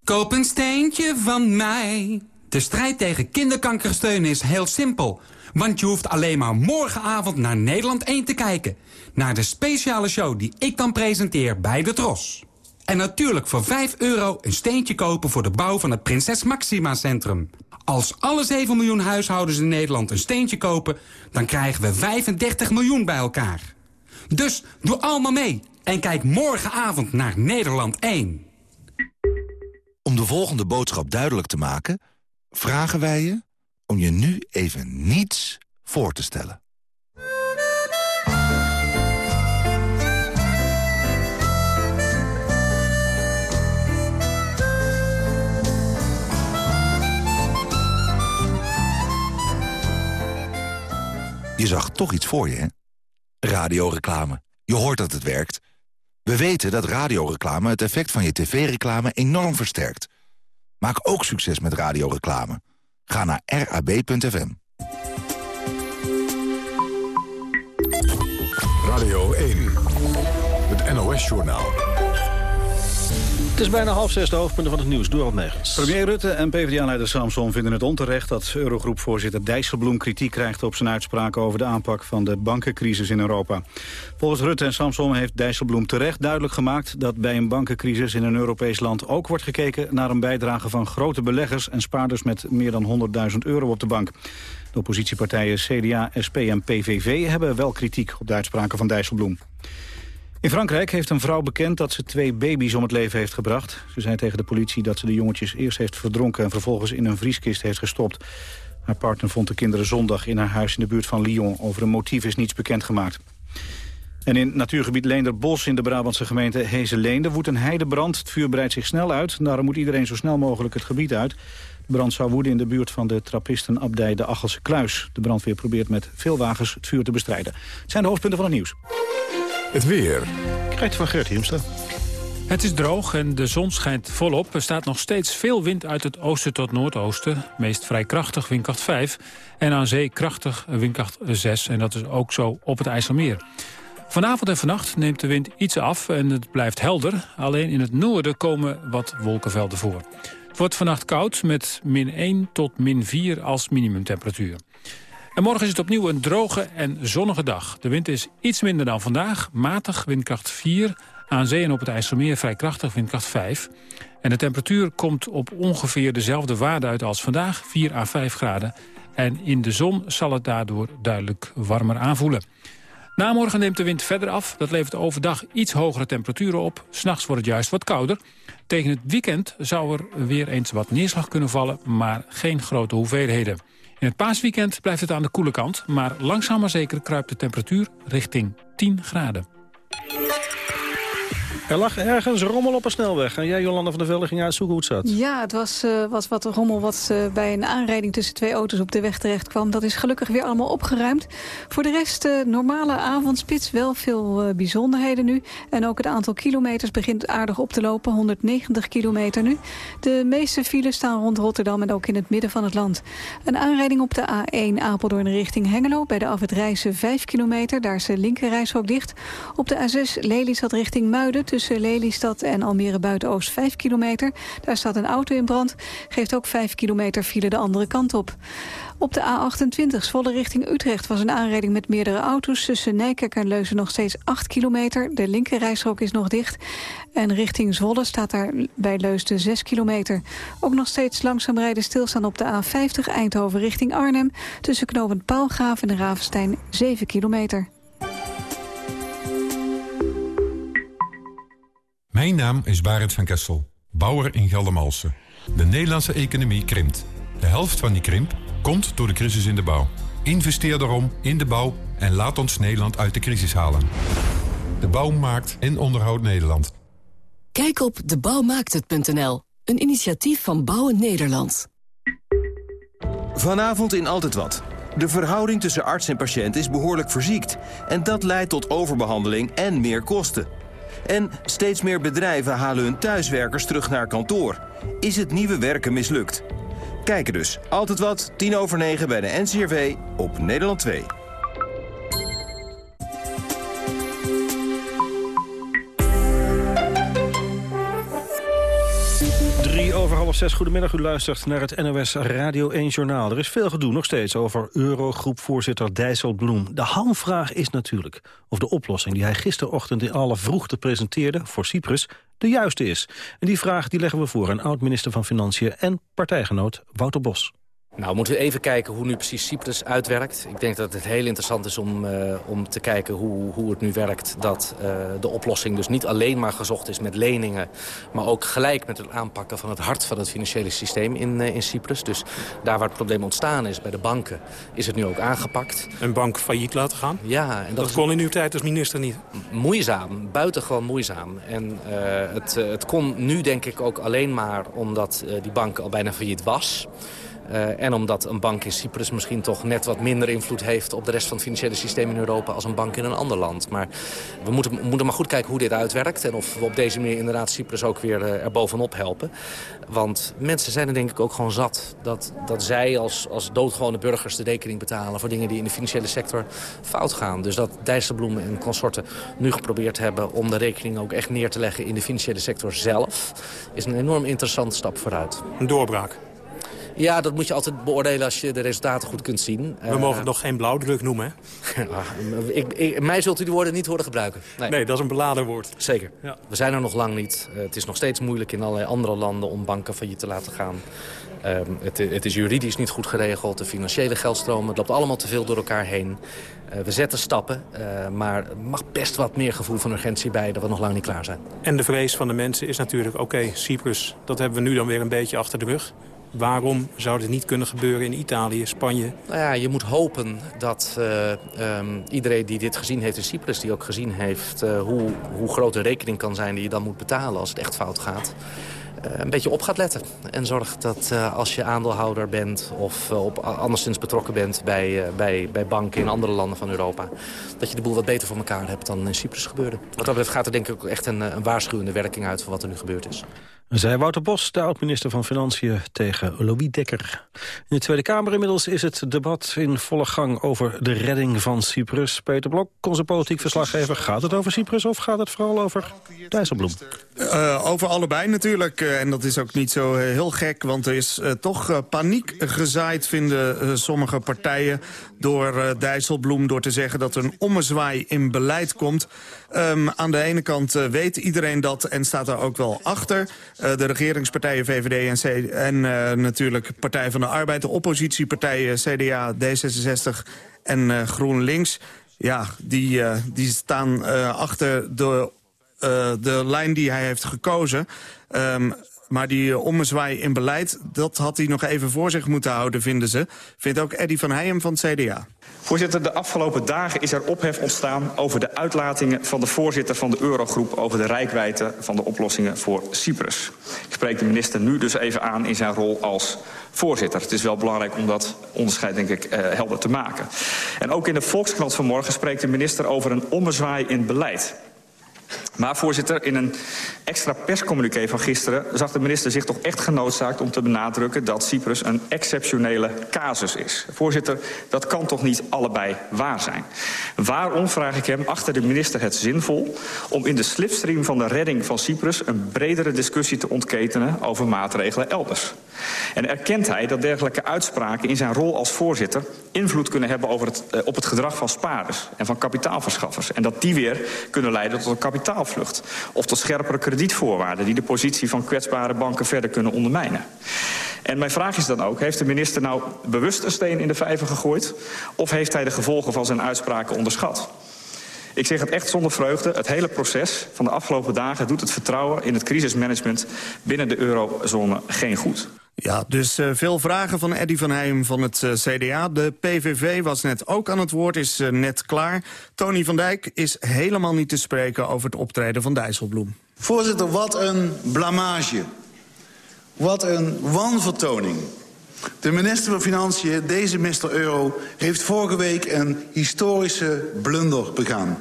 Koop een steentje van mij. De strijd tegen kinderkankersteun is heel simpel. Want je hoeft alleen maar morgenavond naar Nederland 1 te kijken. Naar de speciale show die ik dan presenteer bij de Tros. En natuurlijk voor 5 euro een steentje kopen voor de bouw van het Prinses Maxima Centrum. Als alle 7 miljoen huishoudens in Nederland een steentje kopen... dan krijgen we 35 miljoen bij elkaar. Dus doe allemaal mee en kijk morgenavond naar Nederland 1. Om de volgende boodschap duidelijk te maken vragen wij je om je nu even niets voor te stellen. Je zag toch iets voor je, hè? Radioreclame. Je hoort dat het werkt. We weten dat radioreclame het effect van je tv-reclame enorm versterkt. Maak ook succes met radioreclame. Ga naar rab.fm. Radio 1, het NOS-journaal. Het is bijna half zes de hoofdpunten van het nieuws. Door op Negens. Premier Rutte en PvdA-leider Samson vinden het onterecht... dat Eurogroepvoorzitter Dijsselbloem kritiek krijgt op zijn uitspraken... over de aanpak van de bankencrisis in Europa. Volgens Rutte en Samson heeft Dijsselbloem terecht duidelijk gemaakt... dat bij een bankencrisis in een Europees land ook wordt gekeken... naar een bijdrage van grote beleggers en spaarders... met meer dan 100.000 euro op de bank. De oppositiepartijen CDA, SP en PVV hebben wel kritiek op de uitspraken van Dijsselbloem. In Frankrijk heeft een vrouw bekend dat ze twee baby's om het leven heeft gebracht. Ze zei tegen de politie dat ze de jongetjes eerst heeft verdronken... en vervolgens in een vrieskist heeft gestopt. Haar partner vond de kinderen zondag in haar huis in de buurt van Lyon. Over een motief is niets bekendgemaakt. En in natuurgebied Leenderbos in de Brabantse gemeente Hezeleende woedt een heidebrand. Het vuur breidt zich snel uit. Daarom moet iedereen zo snel mogelijk het gebied uit. De brand zou woeden in de buurt van de trappistenabdij de Achelse Kluis. De brandweer probeert met veel wagens het vuur te bestrijden. Het zijn de hoofdpunten van het nieuws. Het weer. Krijgt van Gert Hiemstra. Het is droog en de zon schijnt volop. Er staat nog steeds veel wind uit het oosten tot noordoosten. Meest vrij krachtig, windkracht 5. En aan zee krachtig, windkracht 6. En dat is ook zo op het IJsselmeer. Vanavond en vannacht neemt de wind iets af en het blijft helder. Alleen in het noorden komen wat wolkenvelden voor. Het wordt vannacht koud met min 1 tot min 4 als minimumtemperatuur. En morgen is het opnieuw een droge en zonnige dag. De wind is iets minder dan vandaag, matig, windkracht 4. Aan zee en op het IJsselmeer vrij krachtig, windkracht 5. En de temperatuur komt op ongeveer dezelfde waarde uit als vandaag, 4 à 5 graden. En in de zon zal het daardoor duidelijk warmer aanvoelen. Na morgen neemt de wind verder af. Dat levert overdag iets hogere temperaturen op. S'nachts wordt het juist wat kouder. Tegen het weekend zou er weer eens wat neerslag kunnen vallen... maar geen grote hoeveelheden. In het paasweekend blijft het aan de koele kant... maar langzaam maar zeker kruipt de temperatuur richting 10 graden. Er lag ergens rommel op een snelweg. En jij, Jolanda van der Velde, ging uitzoeken hoe het zat. Ja, het was, eh, was wat rommel wat eh, bij een aanrijding tussen twee auto's op de weg terecht kwam. Dat is gelukkig weer allemaal opgeruimd. Voor de rest uh, normale avondspits, wel veel bijzonderheden nu. En ook het aantal kilometers begint aardig op te lopen, 190 kilometer nu. De meeste files staan rond Rotterdam en ook in het midden van het land. Een aanrijding op de A1 Apeldoorn richting Hengelo. Bij de Rijssen 5 kilometer, daar is de linkerrijstrook dicht. Op de A6 Lelystad richting Muiden tussen Lelystad en Almere Buiten-Oost 5 kilometer. Daar staat een auto in brand. Geeft ook 5 kilometer file de andere kant op. Op de A28 Zwolle richting Utrecht was een aanrijding met meerdere auto's. Tussen Nijkerk en Leuzen nog steeds 8 kilometer. De linkerrijstrook is nog dicht. En richting Zwolle staat daar bij Leusden 6 kilometer. Ook nog steeds langzaam rijden stilstaan op de A50 Eindhoven richting Arnhem. Tussen Knopend Paalgraaf en Ravenstein 7 kilometer. Mijn naam is Barend van Kessel, bouwer in Geldermalsen. De Nederlandse economie krimpt. De helft van die krimp komt door de crisis in de bouw. Investeer daarom in de bouw en laat ons Nederland uit de crisis halen. De bouw maakt en onderhoudt Nederland. Kijk op debouwmaakthet.nl, een initiatief van Bouwen Nederland. Vanavond in Altijd Wat. De verhouding tussen arts en patiënt is behoorlijk verziekt. En dat leidt tot overbehandeling en meer kosten. En steeds meer bedrijven halen hun thuiswerkers terug naar kantoor. Is het nieuwe werken mislukt? Kijken dus. Altijd wat, tien over negen bij de NCRV op Nederland 2. Half zes. Goedemiddag, u luistert naar het NOS Radio 1 Journaal. Er is veel gedoe nog steeds over Eurogroepvoorzitter Dijsselbloem. De hamvraag is natuurlijk of de oplossing die hij gisterochtend in alle vroegte presenteerde voor Cyprus de juiste is. En die vraag die leggen we voor aan oud-minister van Financiën en partijgenoot Wouter Bos. Nou, moeten we even kijken hoe nu precies Cyprus uitwerkt. Ik denk dat het heel interessant is om, uh, om te kijken hoe, hoe het nu werkt. Dat uh, de oplossing dus niet alleen maar gezocht is met leningen... maar ook gelijk met het aanpakken van het hart van het financiële systeem in, uh, in Cyprus. Dus daar waar het probleem ontstaan is bij de banken, is het nu ook aangepakt. Een bank failliet laten gaan? Ja. En dat, dat kon in uw tijd als minister niet? Moeizaam, buitengewoon moeizaam. En het, het kon nu denk ik ook alleen maar omdat die bank al bijna failliet was... Uh, en omdat een bank in Cyprus misschien toch net wat minder invloed heeft... op de rest van het financiële systeem in Europa als een bank in een ander land. Maar we moeten, moeten maar goed kijken hoe dit uitwerkt... en of we op deze manier inderdaad Cyprus ook weer uh, er bovenop helpen. Want mensen zijn er denk ik ook gewoon zat... dat, dat zij als, als doodgewone burgers de rekening betalen... voor dingen die in de financiële sector fout gaan. Dus dat Dijsselbloem en consorten nu geprobeerd hebben... om de rekening ook echt neer te leggen in de financiële sector zelf... is een enorm interessante stap vooruit. Een doorbraak. Ja, dat moet je altijd beoordelen als je de resultaten goed kunt zien. We mogen het nog geen blauwdruk noemen, hè? ik, ik, mij zult u die woorden niet horen gebruiken. Nee, nee dat is een beladen woord. Zeker. Ja. We zijn er nog lang niet. Uh, het is nog steeds moeilijk in allerlei andere landen om banken failliet te laten gaan. Uh, het, het, is juridisch niet goed geregeld. De financiële geldstromen, het loopt allemaal te veel door elkaar heen. Uh, we zetten stappen, maar er mag best wat meer gevoel van urgentie bij... dat we nog lang niet klaar zijn. En de vrees van de mensen is natuurlijk, oké, okay, Cyprus... dat hebben we nu dan weer een beetje achter de rug. Waarom zou dit niet kunnen gebeuren in Italië, Spanje? Nou ja, je moet hopen dat uh, um, iedereen die dit gezien heeft in Cyprus... die ook gezien heeft uh, hoe, hoe groot de rekening kan zijn die je dan moet betalen als het echt fout gaat... Uh, een beetje op gaat letten. En zorg dat als je aandeelhouder bent of op anderszins betrokken bent bij, bij, bij banken in andere landen van Europa... dat je de boel wat beter voor elkaar hebt dan in Cyprus gebeurde. Wat dat betreft gaat er denk ik ook echt een, een waarschuwende werking uit voor wat er nu gebeurd is. Zij Wouter Bos, de oud-minister van Financiën, tegen Louis Dekker. In de Tweede Kamer inmiddels is het debat in volle gang over de redding van Cyprus. Peter Blok, onze politiek verslaggever. Gaat het over Cyprus of gaat het vooral over Dijsselbloem? Uh, over allebei natuurlijk. Uh, en dat is ook niet zo uh, heel gek, want er is toch paniek gezaaid, vinden sommige partijen, door Dijsselbloem, door te zeggen dat er een ommezwaai in beleid komt. Um, aan de ene kant weet iedereen dat en staat daar ook wel achter. Uh, de regeringspartijen VVD en, C en uh, natuurlijk Partij van de Arbeid... de oppositiepartijen CDA, D66 en uh, GroenLinks... ja, die, die staan achter de, de lijn die hij heeft gekozen... Um, maar die ommezwaai in beleid, dat had hij nog even voor zich moeten houden, vinden ze. Vindt ook Eddy van Heijem van het CDA. Voorzitter, de afgelopen dagen is er ophef ontstaan over de uitlatingen van de voorzitter van de Eurogroep over de rijkwijde van de oplossingen voor Cyprus. Ik spreek de minister nu dus even aan in zijn rol als voorzitter. Het is wel belangrijk om dat onderscheid denk ik uh, helder te maken. En ook in de Volkskrant vanmorgen spreekt de minister over een ommezwaai in beleid. Maar voorzitter, in een extra perscommuniqué van gisteren... zag de minister zich toch echt genoodzaakt om te benadrukken... dat Cyprus een exceptionele casus is. Voorzitter, dat kan toch niet allebei waar zijn? Waarom, vraag ik hem, achter de minister het zinvol... om in de slipstream van de redding van Cyprus... een bredere discussie te ontketenen over maatregelen elders? En erkent hij dat dergelijke uitspraken in zijn rol als voorzitter... invloed kunnen hebben over het, uh, op het gedrag van spaarders en van kapitaalverschaffers... en dat die weer kunnen leiden tot een kapitaalvlucht... of tot scherpere kredietvoorwaarden... die de positie van kwetsbare banken verder kunnen ondermijnen. En mijn vraag is dan ook, heeft de minister nou bewust een steen in de vijver gegooid... of heeft hij de gevolgen van zijn uitspraken onderschat? Ik zeg het echt zonder vreugde. Het hele proces van de afgelopen dagen doet het vertrouwen in het crisismanagement binnen de eurozone geen goed. Ja, dus uh, veel vragen van Eddy van Heijm van het uh, CDA. De PVV was net ook aan het woord, is uh, net klaar. Tony van Dijk is helemaal niet te spreken over het optreden van Dijsselbloem. Voorzitter, wat een blamage. Wat een wanvertoning. De minister van Financiën, deze Mr. Euro... heeft vorige week een historische blunder begaan.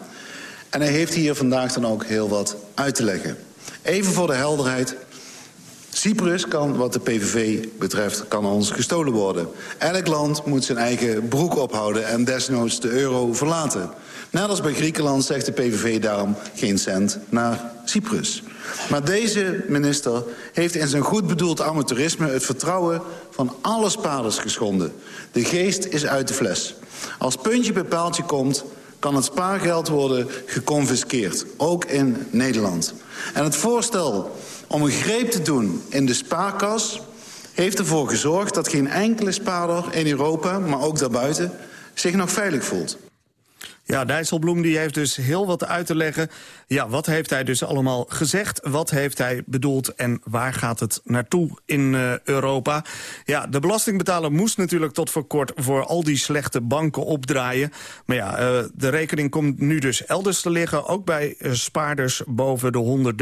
En hij heeft hier vandaag dan ook heel wat uit te leggen. Even voor de helderheid. Cyprus kan, wat de PVV betreft, kan ons gestolen worden. Elk land moet zijn eigen broek ophouden en desnoods de euro verlaten. Net als bij Griekenland zegt de PVV daarom geen cent naar Cyprus. Maar deze minister heeft in zijn goed bedoeld amateurisme... het vertrouwen van alle spaarders geschonden. De geest is uit de fles. Als puntje bij paaltje komt, kan het spaargeld worden geconfiskeerd. Ook in Nederland. En het voorstel om een greep te doen in de spaarkas... heeft ervoor gezorgd dat geen enkele spaarder in Europa, maar ook daarbuiten... zich nog veilig voelt. Ja, Dijsselbloem die heeft dus heel wat uit te leggen. Ja, wat heeft hij dus allemaal gezegd? Wat heeft hij bedoeld en waar gaat het naartoe in uh, Europa? Ja, de belastingbetaler moest natuurlijk tot voor kort... voor al die slechte banken opdraaien. Maar ja, uh, de rekening komt nu dus elders te liggen. Ook bij uh, spaarders boven de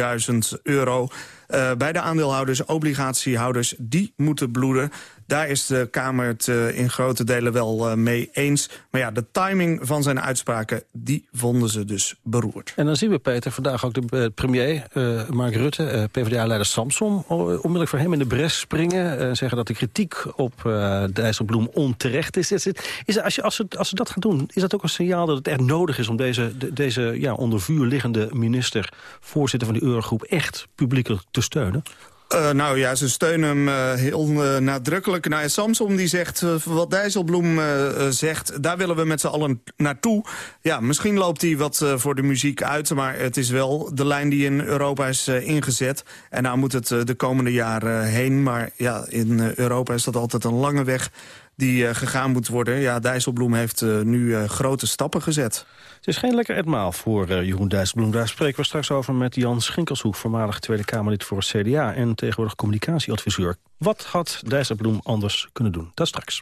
100.000 euro. Uh, bij de aandeelhouders, obligatiehouders, die moeten bloeden. Daar is de Kamer het uh, in grote delen wel uh, mee eens. Maar ja, de timing van zijn uitspraken, die vonden ze dus beroerd. En dan zien we, Peter, vandaag ook de premier, Mark Rutte, PvdA-leider Samson... onmiddellijk voor hem in de bres springen. en zeggen dat de kritiek op Dijsselbloem onterecht is. is, is als, je, als, ze, als ze dat gaan doen, is dat ook een signaal dat het echt nodig is... om deze, de, deze ja, onder vuur liggende minister, voorzitter van de Eurogroep... echt publiekelijk te steunen? Uh, nou ja, ze steunen hem uh, heel uh, nadrukkelijk. Nou, die zegt, wat Dijsselbloem zegt, daar willen we met z'n allen naartoe. Ja, misschien loopt hij wat voor de muziek uit, maar het is wel de lijn die in Europa is ingezet. En nou moet het de komende jaren heen, maar ja, in Europa is dat altijd een lange weg die gegaan moet worden. Ja, Dijsselbloem heeft nu grote stappen gezet. Het is geen lekker etmaal voor Jeroen Dijsselbloem. Daar spreken we straks over met Jan Schinkelshoek... voormalig Tweede Kamerlid voor het CDA en tegenwoordig communicatieadviseur. Wat had Dijsselbloem anders kunnen doen? Dat straks.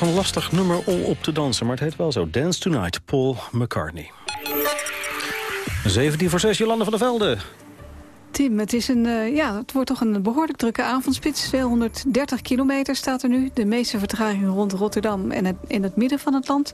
Een lastig nummer om op te dansen, maar het heet wel zo. Dance Tonight, Paul McCartney. 17 voor 6, Jolande van der Velde. Tim, het, is een, uh, ja, het wordt toch een behoorlijk drukke avondspits. 230 kilometer staat er nu. De meeste vertraging rond Rotterdam en in het midden van het land.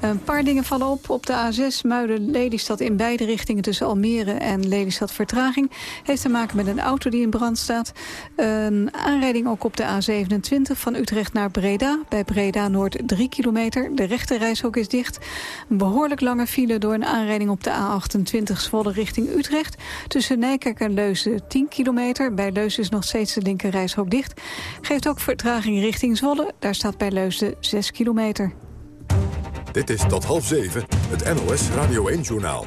Een paar dingen vallen op. Op de A6 Muiden-Lelystad in beide richtingen tussen Almere en Lelystad vertraging. Heeft te maken met een auto die in brand staat. Een aanrijding ook op de A27 van Utrecht naar Breda. Bij Breda Noord 3 kilometer. De rechte is dicht. Een behoorlijk lange file door een aanrijding op de A28 Zwolle richting Utrecht. Tussen Nijkerk en Leuzen 10 kilometer. Bij Leuzen is nog steeds de linker reishok dicht. Geeft ook vertraging richting Zwolle. Daar staat bij Leusden 6 kilometer. Dit is tot half zeven het NOS Radio 1-journaal.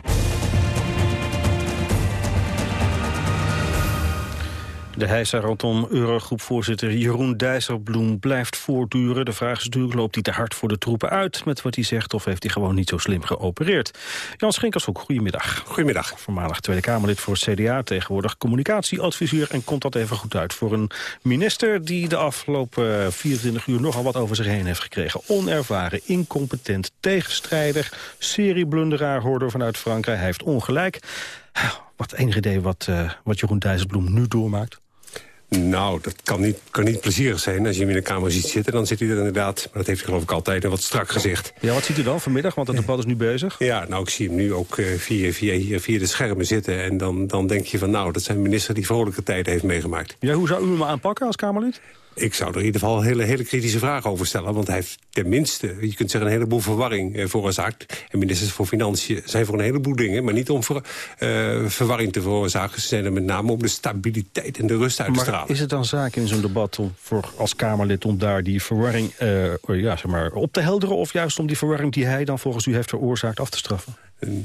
De heisa rondom Eurogroepvoorzitter Jeroen Dijsselbloem blijft voortduren. De vraag is natuurlijk, loopt hij te hard voor de troepen uit met wat hij zegt... of heeft hij gewoon niet zo slim geopereerd? Jan Schinkershoek, goedemiddag. Goedemiddag. Voormalig Tweede Kamerlid voor het CDA, tegenwoordig communicatieadviseur... en komt dat even goed uit voor een minister die de afgelopen 24 uur nogal wat over zich heen heeft gekregen. Onervaren, incompetent, tegenstrijder, serieblunderaar hoorde vanuit Frankrijk. Hij heeft ongelijk. Wat enige idee wat, uh, wat Jeroen Dijsselbloem nu doormaakt? Nou, dat kan niet, kan niet plezierig zijn. Als je hem in de Kamer ziet zitten, dan zit hij er inderdaad... maar dat heeft hij geloof ik altijd een wat strak gezicht. Ja, wat ziet u dan vanmiddag? Want het debat is nu bezig. Ja, nou, ik zie hem nu ook uh, via, via, hier, via de schermen zitten. En dan, dan denk je van, nou, dat zijn minister die vrolijke tijden heeft meegemaakt. Ja, hoe zou u hem aanpakken als Kamerlid? Ik zou er in ieder geval hele, hele kritische vragen over stellen. Want hij heeft tenminste, je kunt zeggen, een heleboel verwarring eh, veroorzaakt. En ministers voor Financiën zijn voor een heleboel dingen... maar niet om ver, uh, verwarring te veroorzaken. Ze zijn er met name om de stabiliteit en de rust uit te maar stralen. is het dan zaak in zo'n debat om voor, als Kamerlid... om daar die verwarring uh, ja, zeg maar, op te helderen... of juist om die verwarring die hij dan volgens u heeft veroorzaakt af te straffen?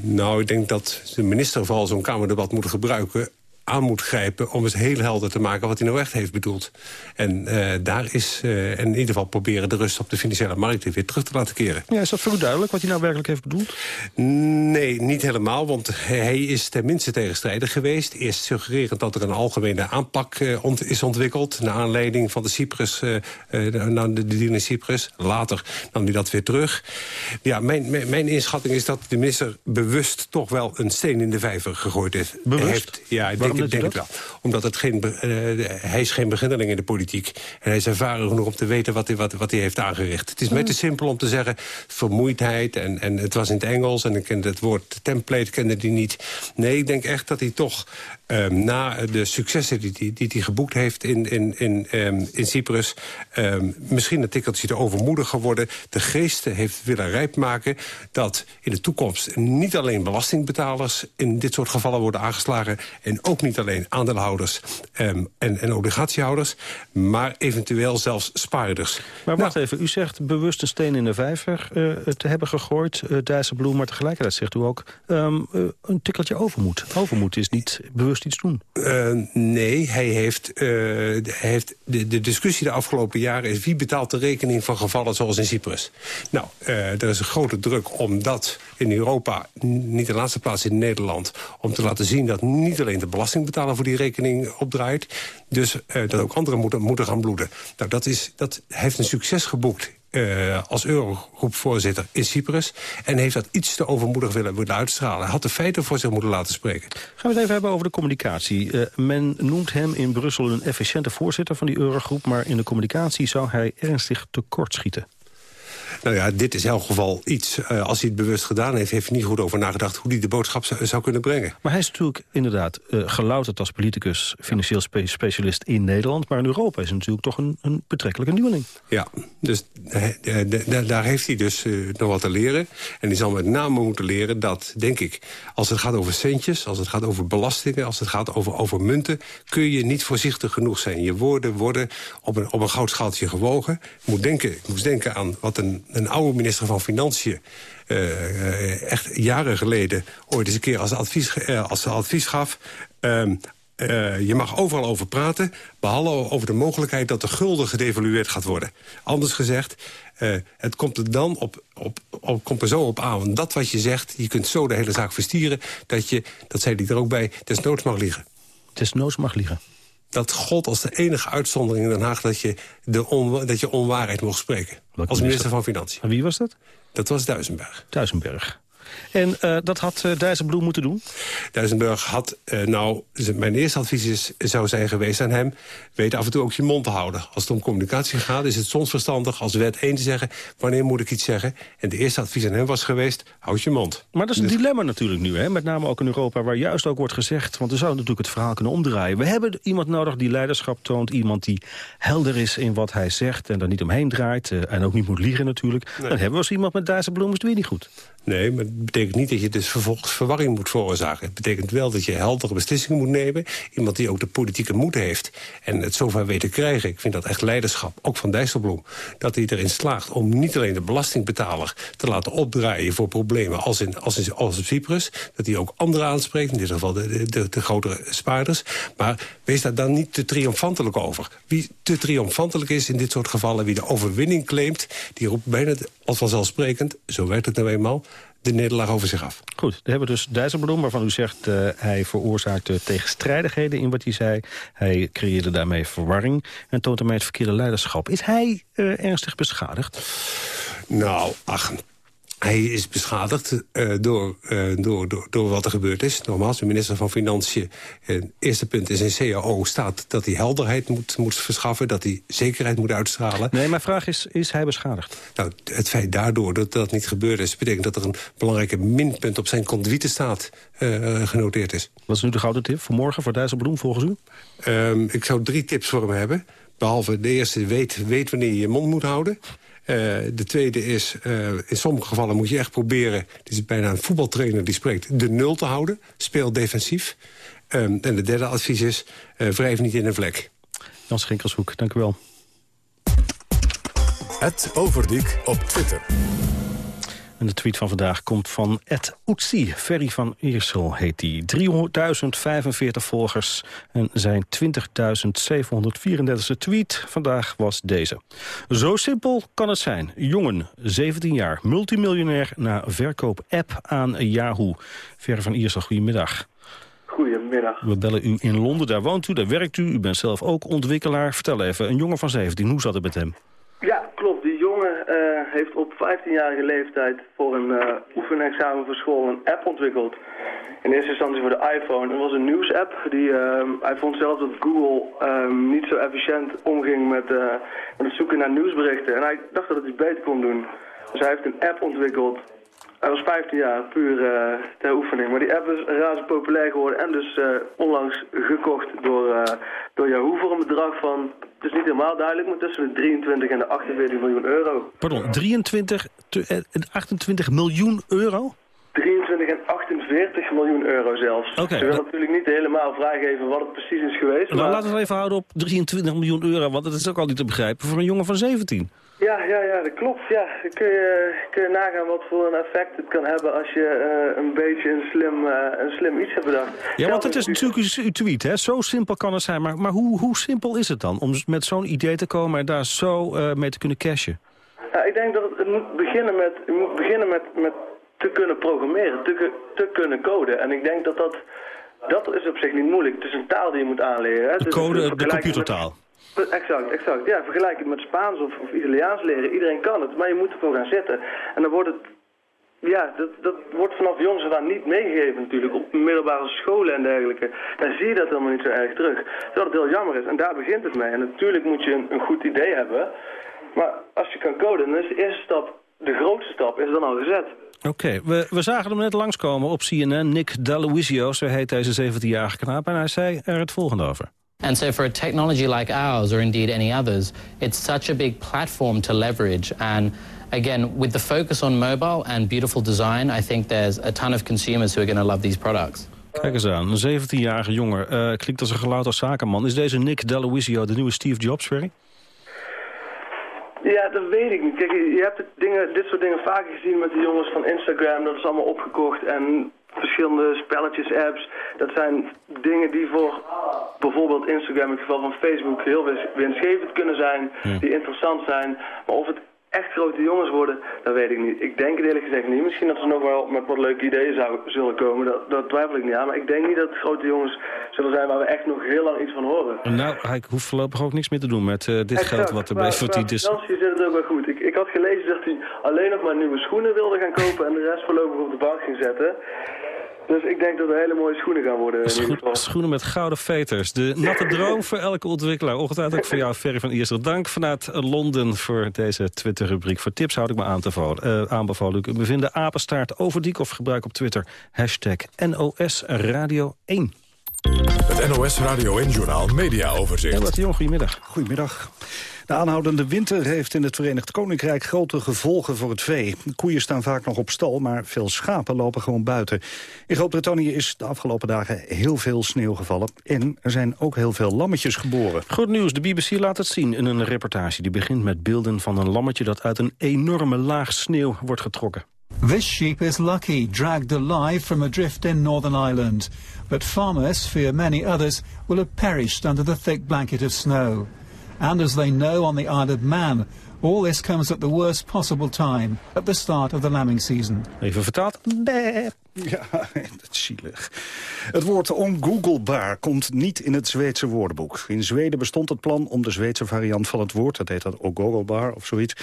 Nou, ik denk dat de minister vooral zo'n Kamerdebat moet gebruiken aan moet grijpen om eens heel helder te maken wat hij nou echt heeft bedoeld. En uh, daar is uh, in ieder geval proberen de rust op de financiële markten weer terug te laten keren. Ja, is dat voor u duidelijk wat hij nou werkelijk heeft bedoeld? Nee, niet helemaal, want hij is tenminste tegenstrijdig geweest. Eerst suggererend dat er een algemene aanpak uh, ont is ontwikkeld... naar aanleiding van de Cyprus, de, de deal in Cyprus. Later nam hij dat weer terug. Ja, mijn, mijn inschatting is dat de minister bewust toch wel een steen in de vijver gegooid heeft. Bewust? Heeft, ja, ik denk, ik denk het wel. Omdat het geen, uh, hij is geen beginneling in de politiek. En hij is ervaren genoeg om te weten wat hij, wat, wat hij heeft aangericht. Het is mij te simpel om te zeggen vermoeidheid. En, en het was in het Engels en ik kende het woord template kende hij niet. Nee, ik denk echt dat hij toch um, na de successen die hij die, die geboekt heeft in, in, in, um, in Cyprus... Um, misschien een tikkeltje te overmoedig geworden. De geesten heeft willen rijp maken dat in de toekomst... niet alleen belastingbetalers in dit soort gevallen worden aangeslagen... en ook niet alleen aandeelhouders en, en obligatiehouders... maar eventueel zelfs spaarders. Maar wacht nou, even, u zegt bewust een steen in de vijver uh, te hebben gegooid, uh, Dijsselbloem... maar tegelijkertijd zegt u ook uh, een tikkeltje overmoed. Overmoed is niet bewust iets doen. Uh, nee, hij heeft, hij heeft de, de discussie de afgelopen jaren is... wie betaalt de rekening van gevallen zoals in Cyprus? Nou, uh, er is een grote druk om dat in Europa, niet de laatste plaats in Nederland... om te laten zien dat niet alleen de belastingbetaler voor die rekening opdraait... dus dat ook anderen moeten, moeten gaan bloeden. Nou, dat, is, dat heeft een succes geboekt uh, als Eurogroepvoorzitter in Cyprus... en heeft dat iets te overmoedig willen, uitstralen. Hij had de feiten voor zich moeten laten spreken. Gaan we het even hebben over de communicatie. Uh, men noemt hem in Brussel een efficiënte voorzitter van die Eurogroep... maar in de communicatie zou hij ernstig tekortschieten. Nou ja, dit is in elk geval iets, uh, als hij het bewust gedaan heeft... heeft hij niet goed over nagedacht hoe hij de boodschap zou, kunnen brengen. Maar hij is natuurlijk inderdaad uh, gelouterd als politicus... financieel spe specialist in Nederland. Maar in Europa is hij natuurlijk toch een, een betrekkelijke nieuweling. Ja, dus uh, daar heeft hij dus nog wat te leren. En hij zal met name moeten leren dat, denk ik... als het gaat over centjes, als het gaat over belastingen... als het gaat over, over munten, kun je niet voorzichtig genoeg zijn. Je woorden worden op een, op een goudschaaltje gewogen. Ik moet denken, ik moest denken aan wat een een oude minister van Financiën... Uh, echt jaren geleden ooit eens een keer als advies, uh, als advies gaf... Uh, Uh, je mag overal over praten, behalve over de mogelijkheid dat de gulden gedevalueerd gaat worden. Anders gezegd, het komt er dan op, op, op, komt er zo op aan. Dat wat je zegt, je kunt zo de hele zaak verstieren... dat je, dat zei hij er ook bij, desnoods mag liegen. Desnoods mag liegen dat gold als de enige uitzondering in Den Haag... dat je, de on, dat je onwaarheid mocht spreken. Welke als minister van Financiën. En wie was dat? Dat was Duisenberg. Duisenberg. En uh, dat had uh, Dijsselbloem moeten doen? Duisenberg had, uh, nou, mijn eerste advies is, zou zijn geweest aan hem... weet af en toe ook je mond te houden. Als het om communicatie gaat, is het soms verstandig als wet één te zeggen... wanneer moet ik iets zeggen? En de eerste advies aan hem was geweest, houd je mond. Maar dat is een dus... dilemma natuurlijk nu, hè? met name ook in Europa... waar juist ook wordt gezegd, want we zouden natuurlijk het verhaal kunnen omdraaien. We hebben iemand nodig die leiderschap toont, iemand die helder is in wat hij zegt... en daar niet omheen draait en ook niet moet liegen natuurlijk. Nee. Dan hebben we als iemand met Dijsselbloem, is het weer niet goed. Nee, maar het betekent niet dat je dus vervolgens verwarring moet veroorzaken. Het betekent wel dat je heldere beslissingen moet nemen. Iemand die ook de politieke moed heeft en het zover weet te krijgen. Ik vind dat echt leiderschap, ook van Dijsselbloem. Dat hij erin slaagt om niet alleen de belastingbetaler te laten opdraaien... voor problemen als in, als in, als in Cyprus. Dat hij ook anderen aanspreekt, in dit geval de, de, de grotere spaarders. Maar wees daar dan niet te triomfantelijk over. Wie te triomfantelijk is in dit soort gevallen, wie de overwinning claimt... die roept bijna als vanzelfsprekend, zo werkt het nou eenmaal de nederlaag over zich af. Goed, we hebben dus Dijsselbloem, waarvan u zegt... Uh, hij veroorzaakte tegenstrijdigheden in wat hij zei. Hij creëerde daarmee verwarring en toont daarmee het verkeerde leiderschap. Is hij uh, ernstig beschadigd? Nou, ach, hij is beschadigd uh, door, uh, door, door, door wat er gebeurd is. Nogmaals, de minister van Financiën... het eerste punt is in CAO staat dat hij helderheid moet, moet verschaffen... dat hij zekerheid moet uitstralen. Nee, mijn vraag is, is hij beschadigd? Nou, het feit daardoor dat dat niet gebeurd is... betekent dat er een belangrijke minpunt op zijn conduite staat uh, genoteerd is. Wat is nu de gouden tip voor morgen voor Dijsselbloem volgens u? Um, ik zou drie tips voor hem hebben. Behalve de eerste, weet, weet wanneer je je mond moet houden... Uh, de tweede is, uh, in sommige gevallen moet je echt proberen... dit is bijna een voetbaltrainer die spreekt, de nul te houden. Speel defensief. Um, en de derde advies is, uh, wrijf niet in een vlek. Jan Schinkelshoek, dank u wel. Het Overdiek op Twitter. En de tweet van vandaag komt van Ed Oetsi. Ferry van Iersel heet hij. 300.045 volgers en zijn 20.734e tweet vandaag was deze. Zo simpel kan het zijn. Jongen, 17 jaar, multimiljonair na verkoop-app aan Yahoo. Ferry van Iersel, goedemiddag. Goedemiddag. We bellen u in Londen, daar woont u, daar werkt u. U bent zelf ook ontwikkelaar. Vertel even, een jongen van 17, hoe zat het met hem? Ja, klopt. Jongen uh, heeft op 15-jarige leeftijd voor een uh, oefenexamen voor school een app ontwikkeld. In eerste instantie voor de iPhone. Het was een nieuwsapp. Die, uh, hij vond zelf dat Google niet zo efficiënt omging met, met het zoeken naar nieuwsberichten. En hij dacht dat het iets beter kon doen. Dus hij heeft een app ontwikkeld hij was 15 jaar, puur uh, ter oefening. Maar die app is razend populair geworden en dus uh, onlangs gekocht door, uh, door Yahoo voor een bedrag van, het is niet helemaal duidelijk, maar tussen de 23 en de 48 miljoen euro. Pardon, 23 en 28 miljoen euro? 23 en 48 miljoen euro zelfs. Okay, Ze willen natuurlijk niet helemaal vrijgeven wat het precies is geweest. Nou, maar... laten we het even houden op 23 miljoen euro, want dat is ook al niet te begrijpen voor een jongen van 17. Ja, ja, ja, dat klopt. Ja. Dan kun je, kun je nagaan wat voor een effect het kan hebben als je uh, een beetje een slim, uh, een slim iets hebt bedacht. Ja, want het is natuurlijk uw tweet, hè? Zo simpel kan het zijn. Maar, maar hoe, hoe simpel is het dan om met zo'n idee te komen en daar zo uh, mee te kunnen cashen? Ja, ik denk dat het, het moet beginnen met, moet beginnen met, met te kunnen programmeren, te, te kunnen coden. En ik denk dat dat, dat is op zich niet moeilijk. Het is een taal die je moet aanleren. Hè? De code, de computertaal. Met, exact, exact. Ja, vergelijk het met Spaans of, of Italiaans leren. Iedereen kan het, maar je moet ervoor gaan zitten. En dan wordt het ja, dat, dat wordt vanaf jongs af aan niet meegegeven natuurlijk. Op middelbare scholen en dergelijke. Dan zie je dat helemaal niet zo erg terug. Terwijl het heel jammer is. En daar begint het mee. En natuurlijk moet je een, een goed idee hebben. Maar als je kan coden, dan is de eerste stap, de grootste stap, is dan al gezet. Oké, we, we zagen hem net langskomen op CNN. Nick D'Aloisio, zo heet deze 17-jarige knaap. En hij zei er het volgende over. And so for a technology like ours, or indeed any others, it's such a big platform to leverage. And again, with the focus on mobile and beautiful design, I think there's a ton of consumers who are going to love these products. Kijk eens aan, een 17-jarige jongen. Uh, klinkt als een gelouter zakenman. Is deze Nick D'Aloisio de nieuwe Steve Jobs, Ferry? Ja, dat weet ik niet. Kijk, je hebt dingen, dit soort dingen vaker gezien met de jongens van Instagram. Dat is allemaal opgekocht en verschillende spelletjes, apps. Dat zijn dingen die voor bijvoorbeeld Instagram, in het geval van Facebook, heel winstgevend kunnen zijn. Ja. Die interessant zijn. Maar of het echt grote jongens worden, dat weet ik niet. Ik denk het eerlijk gezegd niet. Misschien dat ze nog wel met wat leuke ideeën zou, zullen komen. Dat, dat twijfel ik niet aan. Maar ik denk niet dat het grote jongens zullen zijn waar we echt nog heel lang iets van horen. Nou, hij hoeft voorlopig ook niks meer te doen met uh, dit exact, geld wat er bij verdiend is. Financiën zit het ook wel goed. Ik, ik had gelezen dat hij alleen nog maar nieuwe schoenen wilde gaan kopen en de rest voorlopig op de bank ging zetten. Dus ik denk dat er hele mooie schoenen gaan worden. Scho schoenen met gouden veters. De natte droom voor elke ontwikkelaar. Ongetwijfeld ook voor jou, Ferry van Iersel. Dank vanuit Londen voor deze Twitter-rubriek. Voor tips houd ik me aan te uh, aanbevolen. U kunt me vinden apenstaart overdiek of gebruik op Twitter hashtag NOS Radio 1. Het NOS Radio 1-journaal Media Overzicht. Heel Jong, goedemiddag. Goedemiddag. De aanhoudende winter heeft in het Verenigd Koninkrijk grote gevolgen voor het vee. Koeien staan vaak nog op stal, maar veel schapen lopen gewoon buiten. In Groot-Brittannië is de afgelopen dagen heel veel sneeuw gevallen. En er zijn ook heel veel lammetjes geboren. Goed nieuws, de BBC laat het zien in een reportage. Die begint met beelden van een lammetje dat uit een enorme laag sneeuw wordt getrokken. This sheep is lucky, dragged alive from a drift in Northern Ireland. But farmers fear many others will have perished under the thick blanket of snow. And as they know on the Isle of Man, all this comes at the worst possible time, at the start of the lambing season. Even vertaald. Ja, dat is zielig. Het woord ongooglebaar komt niet in het Zweedse woordenboek. In Zweden bestond het plan om de Zweedse variant van het woord... dat heet dat ongooglebaar of zoiets...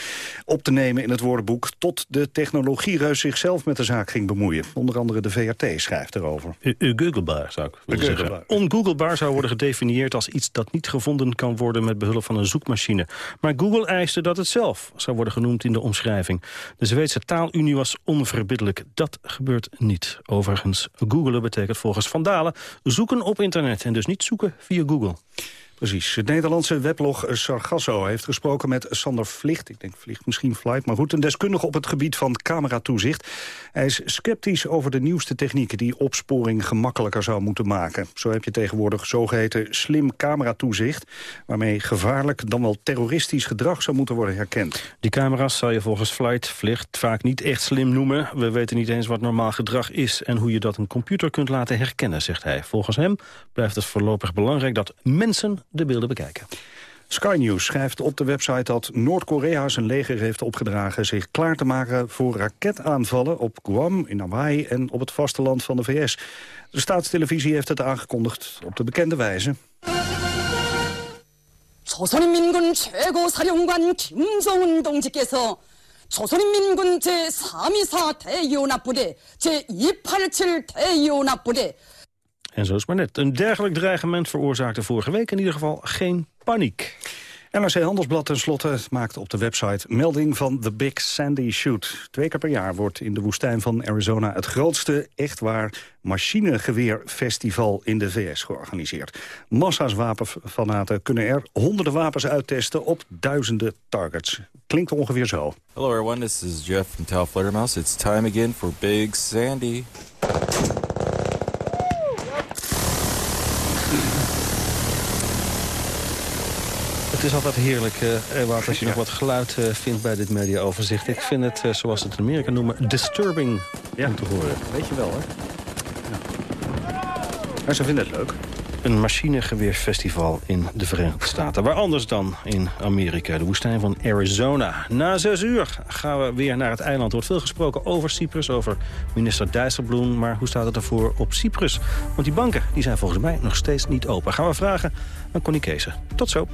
op te nemen in het woordenboek... tot de technologiereus zichzelf met de zaak ging bemoeien. Onder andere de VRT schrijft erover. Googlebaar zou ik willen zeggen. Ongooglebaar zou worden gedefinieerd als iets dat niet gevonden kan worden... met behulp van een zoekmachine. Maar Google eiste dat het zelf zou worden genoemd in de omschrijving. De Zweedse taalunie was onverbiddelijk. Dat gebeurt niet. Overigens, googelen betekent volgens Vandalen zoeken op internet... en dus niet zoeken via Google. Precies. Het Nederlandse weblog Sargasso heeft gesproken met Sander Vlicht. Ik denk Vlicht, misschien Flight, maar goed. Een deskundige op het gebied van cameratoezicht. Hij is sceptisch over de nieuwste technieken... die opsporing gemakkelijker zou moeten maken. Zo heb je tegenwoordig zogeheten slim cameratoezicht... waarmee gevaarlijk, dan wel terroristisch gedrag zou moeten worden herkend. Die camera's zou je volgens Flight Vlicht vaak niet echt slim noemen. We weten niet eens wat normaal gedrag is... en hoe je dat een computer kunt laten herkennen, zegt hij. Volgens hem blijft het voorlopig belangrijk dat mensen de beelden bekijken. Sky News schrijft op de website dat Noord-Korea zijn leger heeft opgedragen zich klaar te maken voor raketaanvallen op Guam, in Hawaii en op het vasteland van de VS. De staatstelevisie heeft het aangekondigd op de bekende wijze. 조선인민군 최고사령관 김정은 동지께서 조선인민군 제324 대이온합부대 제287 대이온합부대 en zo is maar net. Een dergelijk dreigement veroorzaakte vorige week in ieder geval geen paniek. NRC Handelsblad tenslotte maakt op de website melding van The Big Sandy Shoot. Twee keer per jaar wordt in de woestijn van Arizona het grootste, echt waar, machinegeweerfestival in de VS georganiseerd. Massa's wapenfanaten kunnen er honderden wapens uittesten op duizenden targets. Klinkt ongeveer zo. Hello everyone, this is Jeff from Tal Fluttermouse. It's time again for Big Sandy. Het is altijd heerlijk, uh, Ewout, als je nog wat geluid uh, vindt bij dit mediaoverzicht. Ik vind het, uh, zoals ze het in Amerika noemen, disturbing ja. om te horen. Weet je wel, hè? Ja. Maar ze vinden het leuk. Een machinegeweerfestival in de Verenigde Staten. Waar anders dan in Amerika, de woestijn van Arizona. Na zes uur gaan we weer naar het eiland. Er wordt veel gesproken over Cyprus, over minister Dijsselbloem. Maar hoe staat het ervoor op Cyprus? Want die banken die zijn volgens mij nog steeds niet open. Gaan we vragen aan Connie Keeser. Tot zo.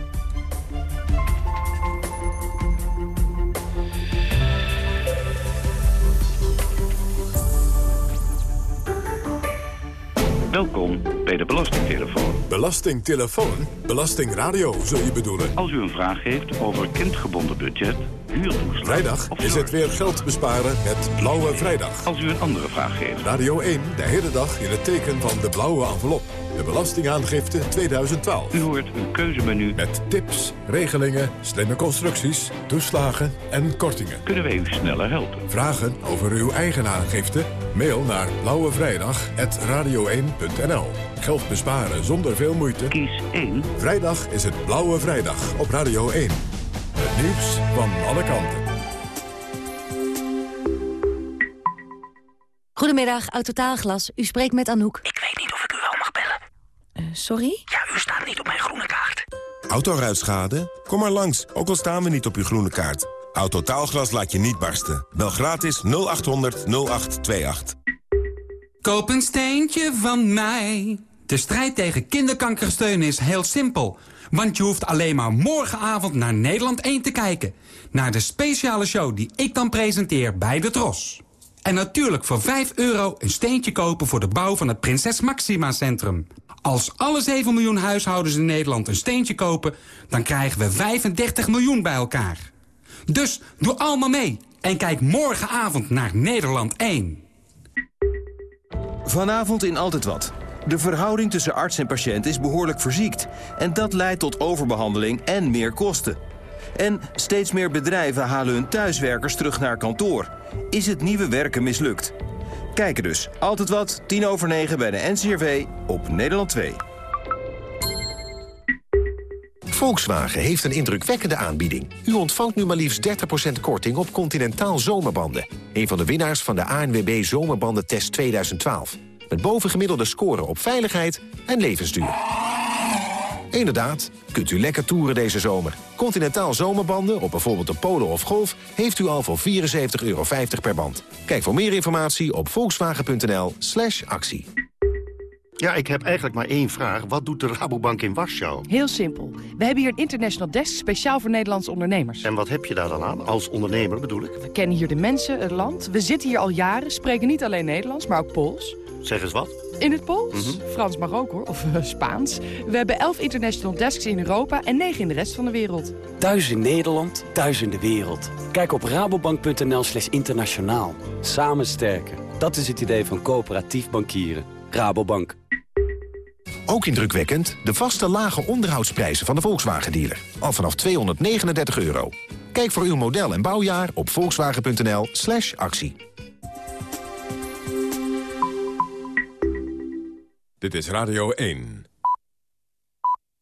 Welkom bij de Belastingtelefoon. Belastingtelefoon? Belastingradio zul je bedoelen? Als u een vraag heeft over kindgebonden budget, huurtoeslag... Vrijdag is het weer geld besparen met Blauwe Vrijdag. Als u een andere vraag heeft. Radio 1, de hele dag in het teken van de blauwe envelop. De Belastingaangifte 2012. U hoort een keuzemenu. Met tips, regelingen, slimme constructies, toeslagen en kortingen. Kunnen wij u sneller helpen? Vragen over uw eigen aangifte? Mail naar blauwevrijdag.radio1.nl Geld besparen zonder veel moeite? Kies 1. Vrijdag is het Blauwe Vrijdag op Radio 1. Het nieuws van alle kanten. Goedemiddag, Autotaalglas. U spreekt met Anouk. Ik weet niet of ik u wel mag bellen. Uh, sorry? Ja, u staat niet op mijn groene kaart. Autoruitschade? Kom maar langs, ook al staan we niet op uw groene kaart. Autotaalglas laat je niet barsten. Bel gratis 0800 0828. Koop een steentje van mij. De strijd tegen kinderkankersteun is heel simpel. Want je hoeft alleen maar morgenavond naar Nederland 1 te kijken. Naar de speciale show die ik dan presenteer bij de Tros. En natuurlijk voor 5 euro een steentje kopen voor de bouw van het Prinses Maxima Centrum. Als alle 7 miljoen huishoudens in Nederland een steentje kopen... dan krijgen we 35 miljoen bij elkaar. Dus doe allemaal mee en kijk morgenavond naar Nederland 1. Vanavond in Altijd Wat. De verhouding tussen arts en patiënt is behoorlijk verziekt. En dat leidt tot overbehandeling en meer kosten. En steeds meer bedrijven halen hun thuiswerkers terug naar kantoor. Is het nieuwe werken mislukt? Kijken dus. Altijd wat, tien over negen bij de NCRV op Nederland 2. Volkswagen heeft een indrukwekkende aanbieding. U ontvangt nu maar liefst 30% korting op Continentaal zomerbanden. Een van de winnaars van de ANWB Zomerbandentest 2012. Met bovengemiddelde scoren op veiligheid en levensduur. Inderdaad, kunt u lekker toeren deze zomer. Continentaal zomerbanden op bijvoorbeeld een Polo of Golf... heeft u al voor 74,50 euro per band. Kijk voor meer informatie op volkswagen.nl slash actie. Ja, ik heb eigenlijk maar één vraag. Wat doet de Rabobank in Warschau? Heel simpel. We hebben hier een international desk speciaal voor Nederlandse ondernemers. En wat heb je daar dan aan? Als ondernemer bedoel ik. We kennen hier de mensen, het land. We zitten hier al jaren, spreken niet alleen Nederlands, maar ook Pools. Zeg eens wat. In het Pools? Frans mag ook hoor, of uh, Spaans. We hebben elf international desks in Europa en negen in de rest van de wereld. Thuis in Nederland, thuis in de wereld. Kijk op rabobank.nl slash internationaal. Samen sterken. Dat is het idee van coöperatief bankieren. Rabobank. Ook indrukwekkend de vaste lage onderhoudsprijzen van de Volkswagen-dealer. Al vanaf 239 euro. Kijk voor uw model en bouwjaar op volkswagen.nl slash actie. Dit is Radio 1.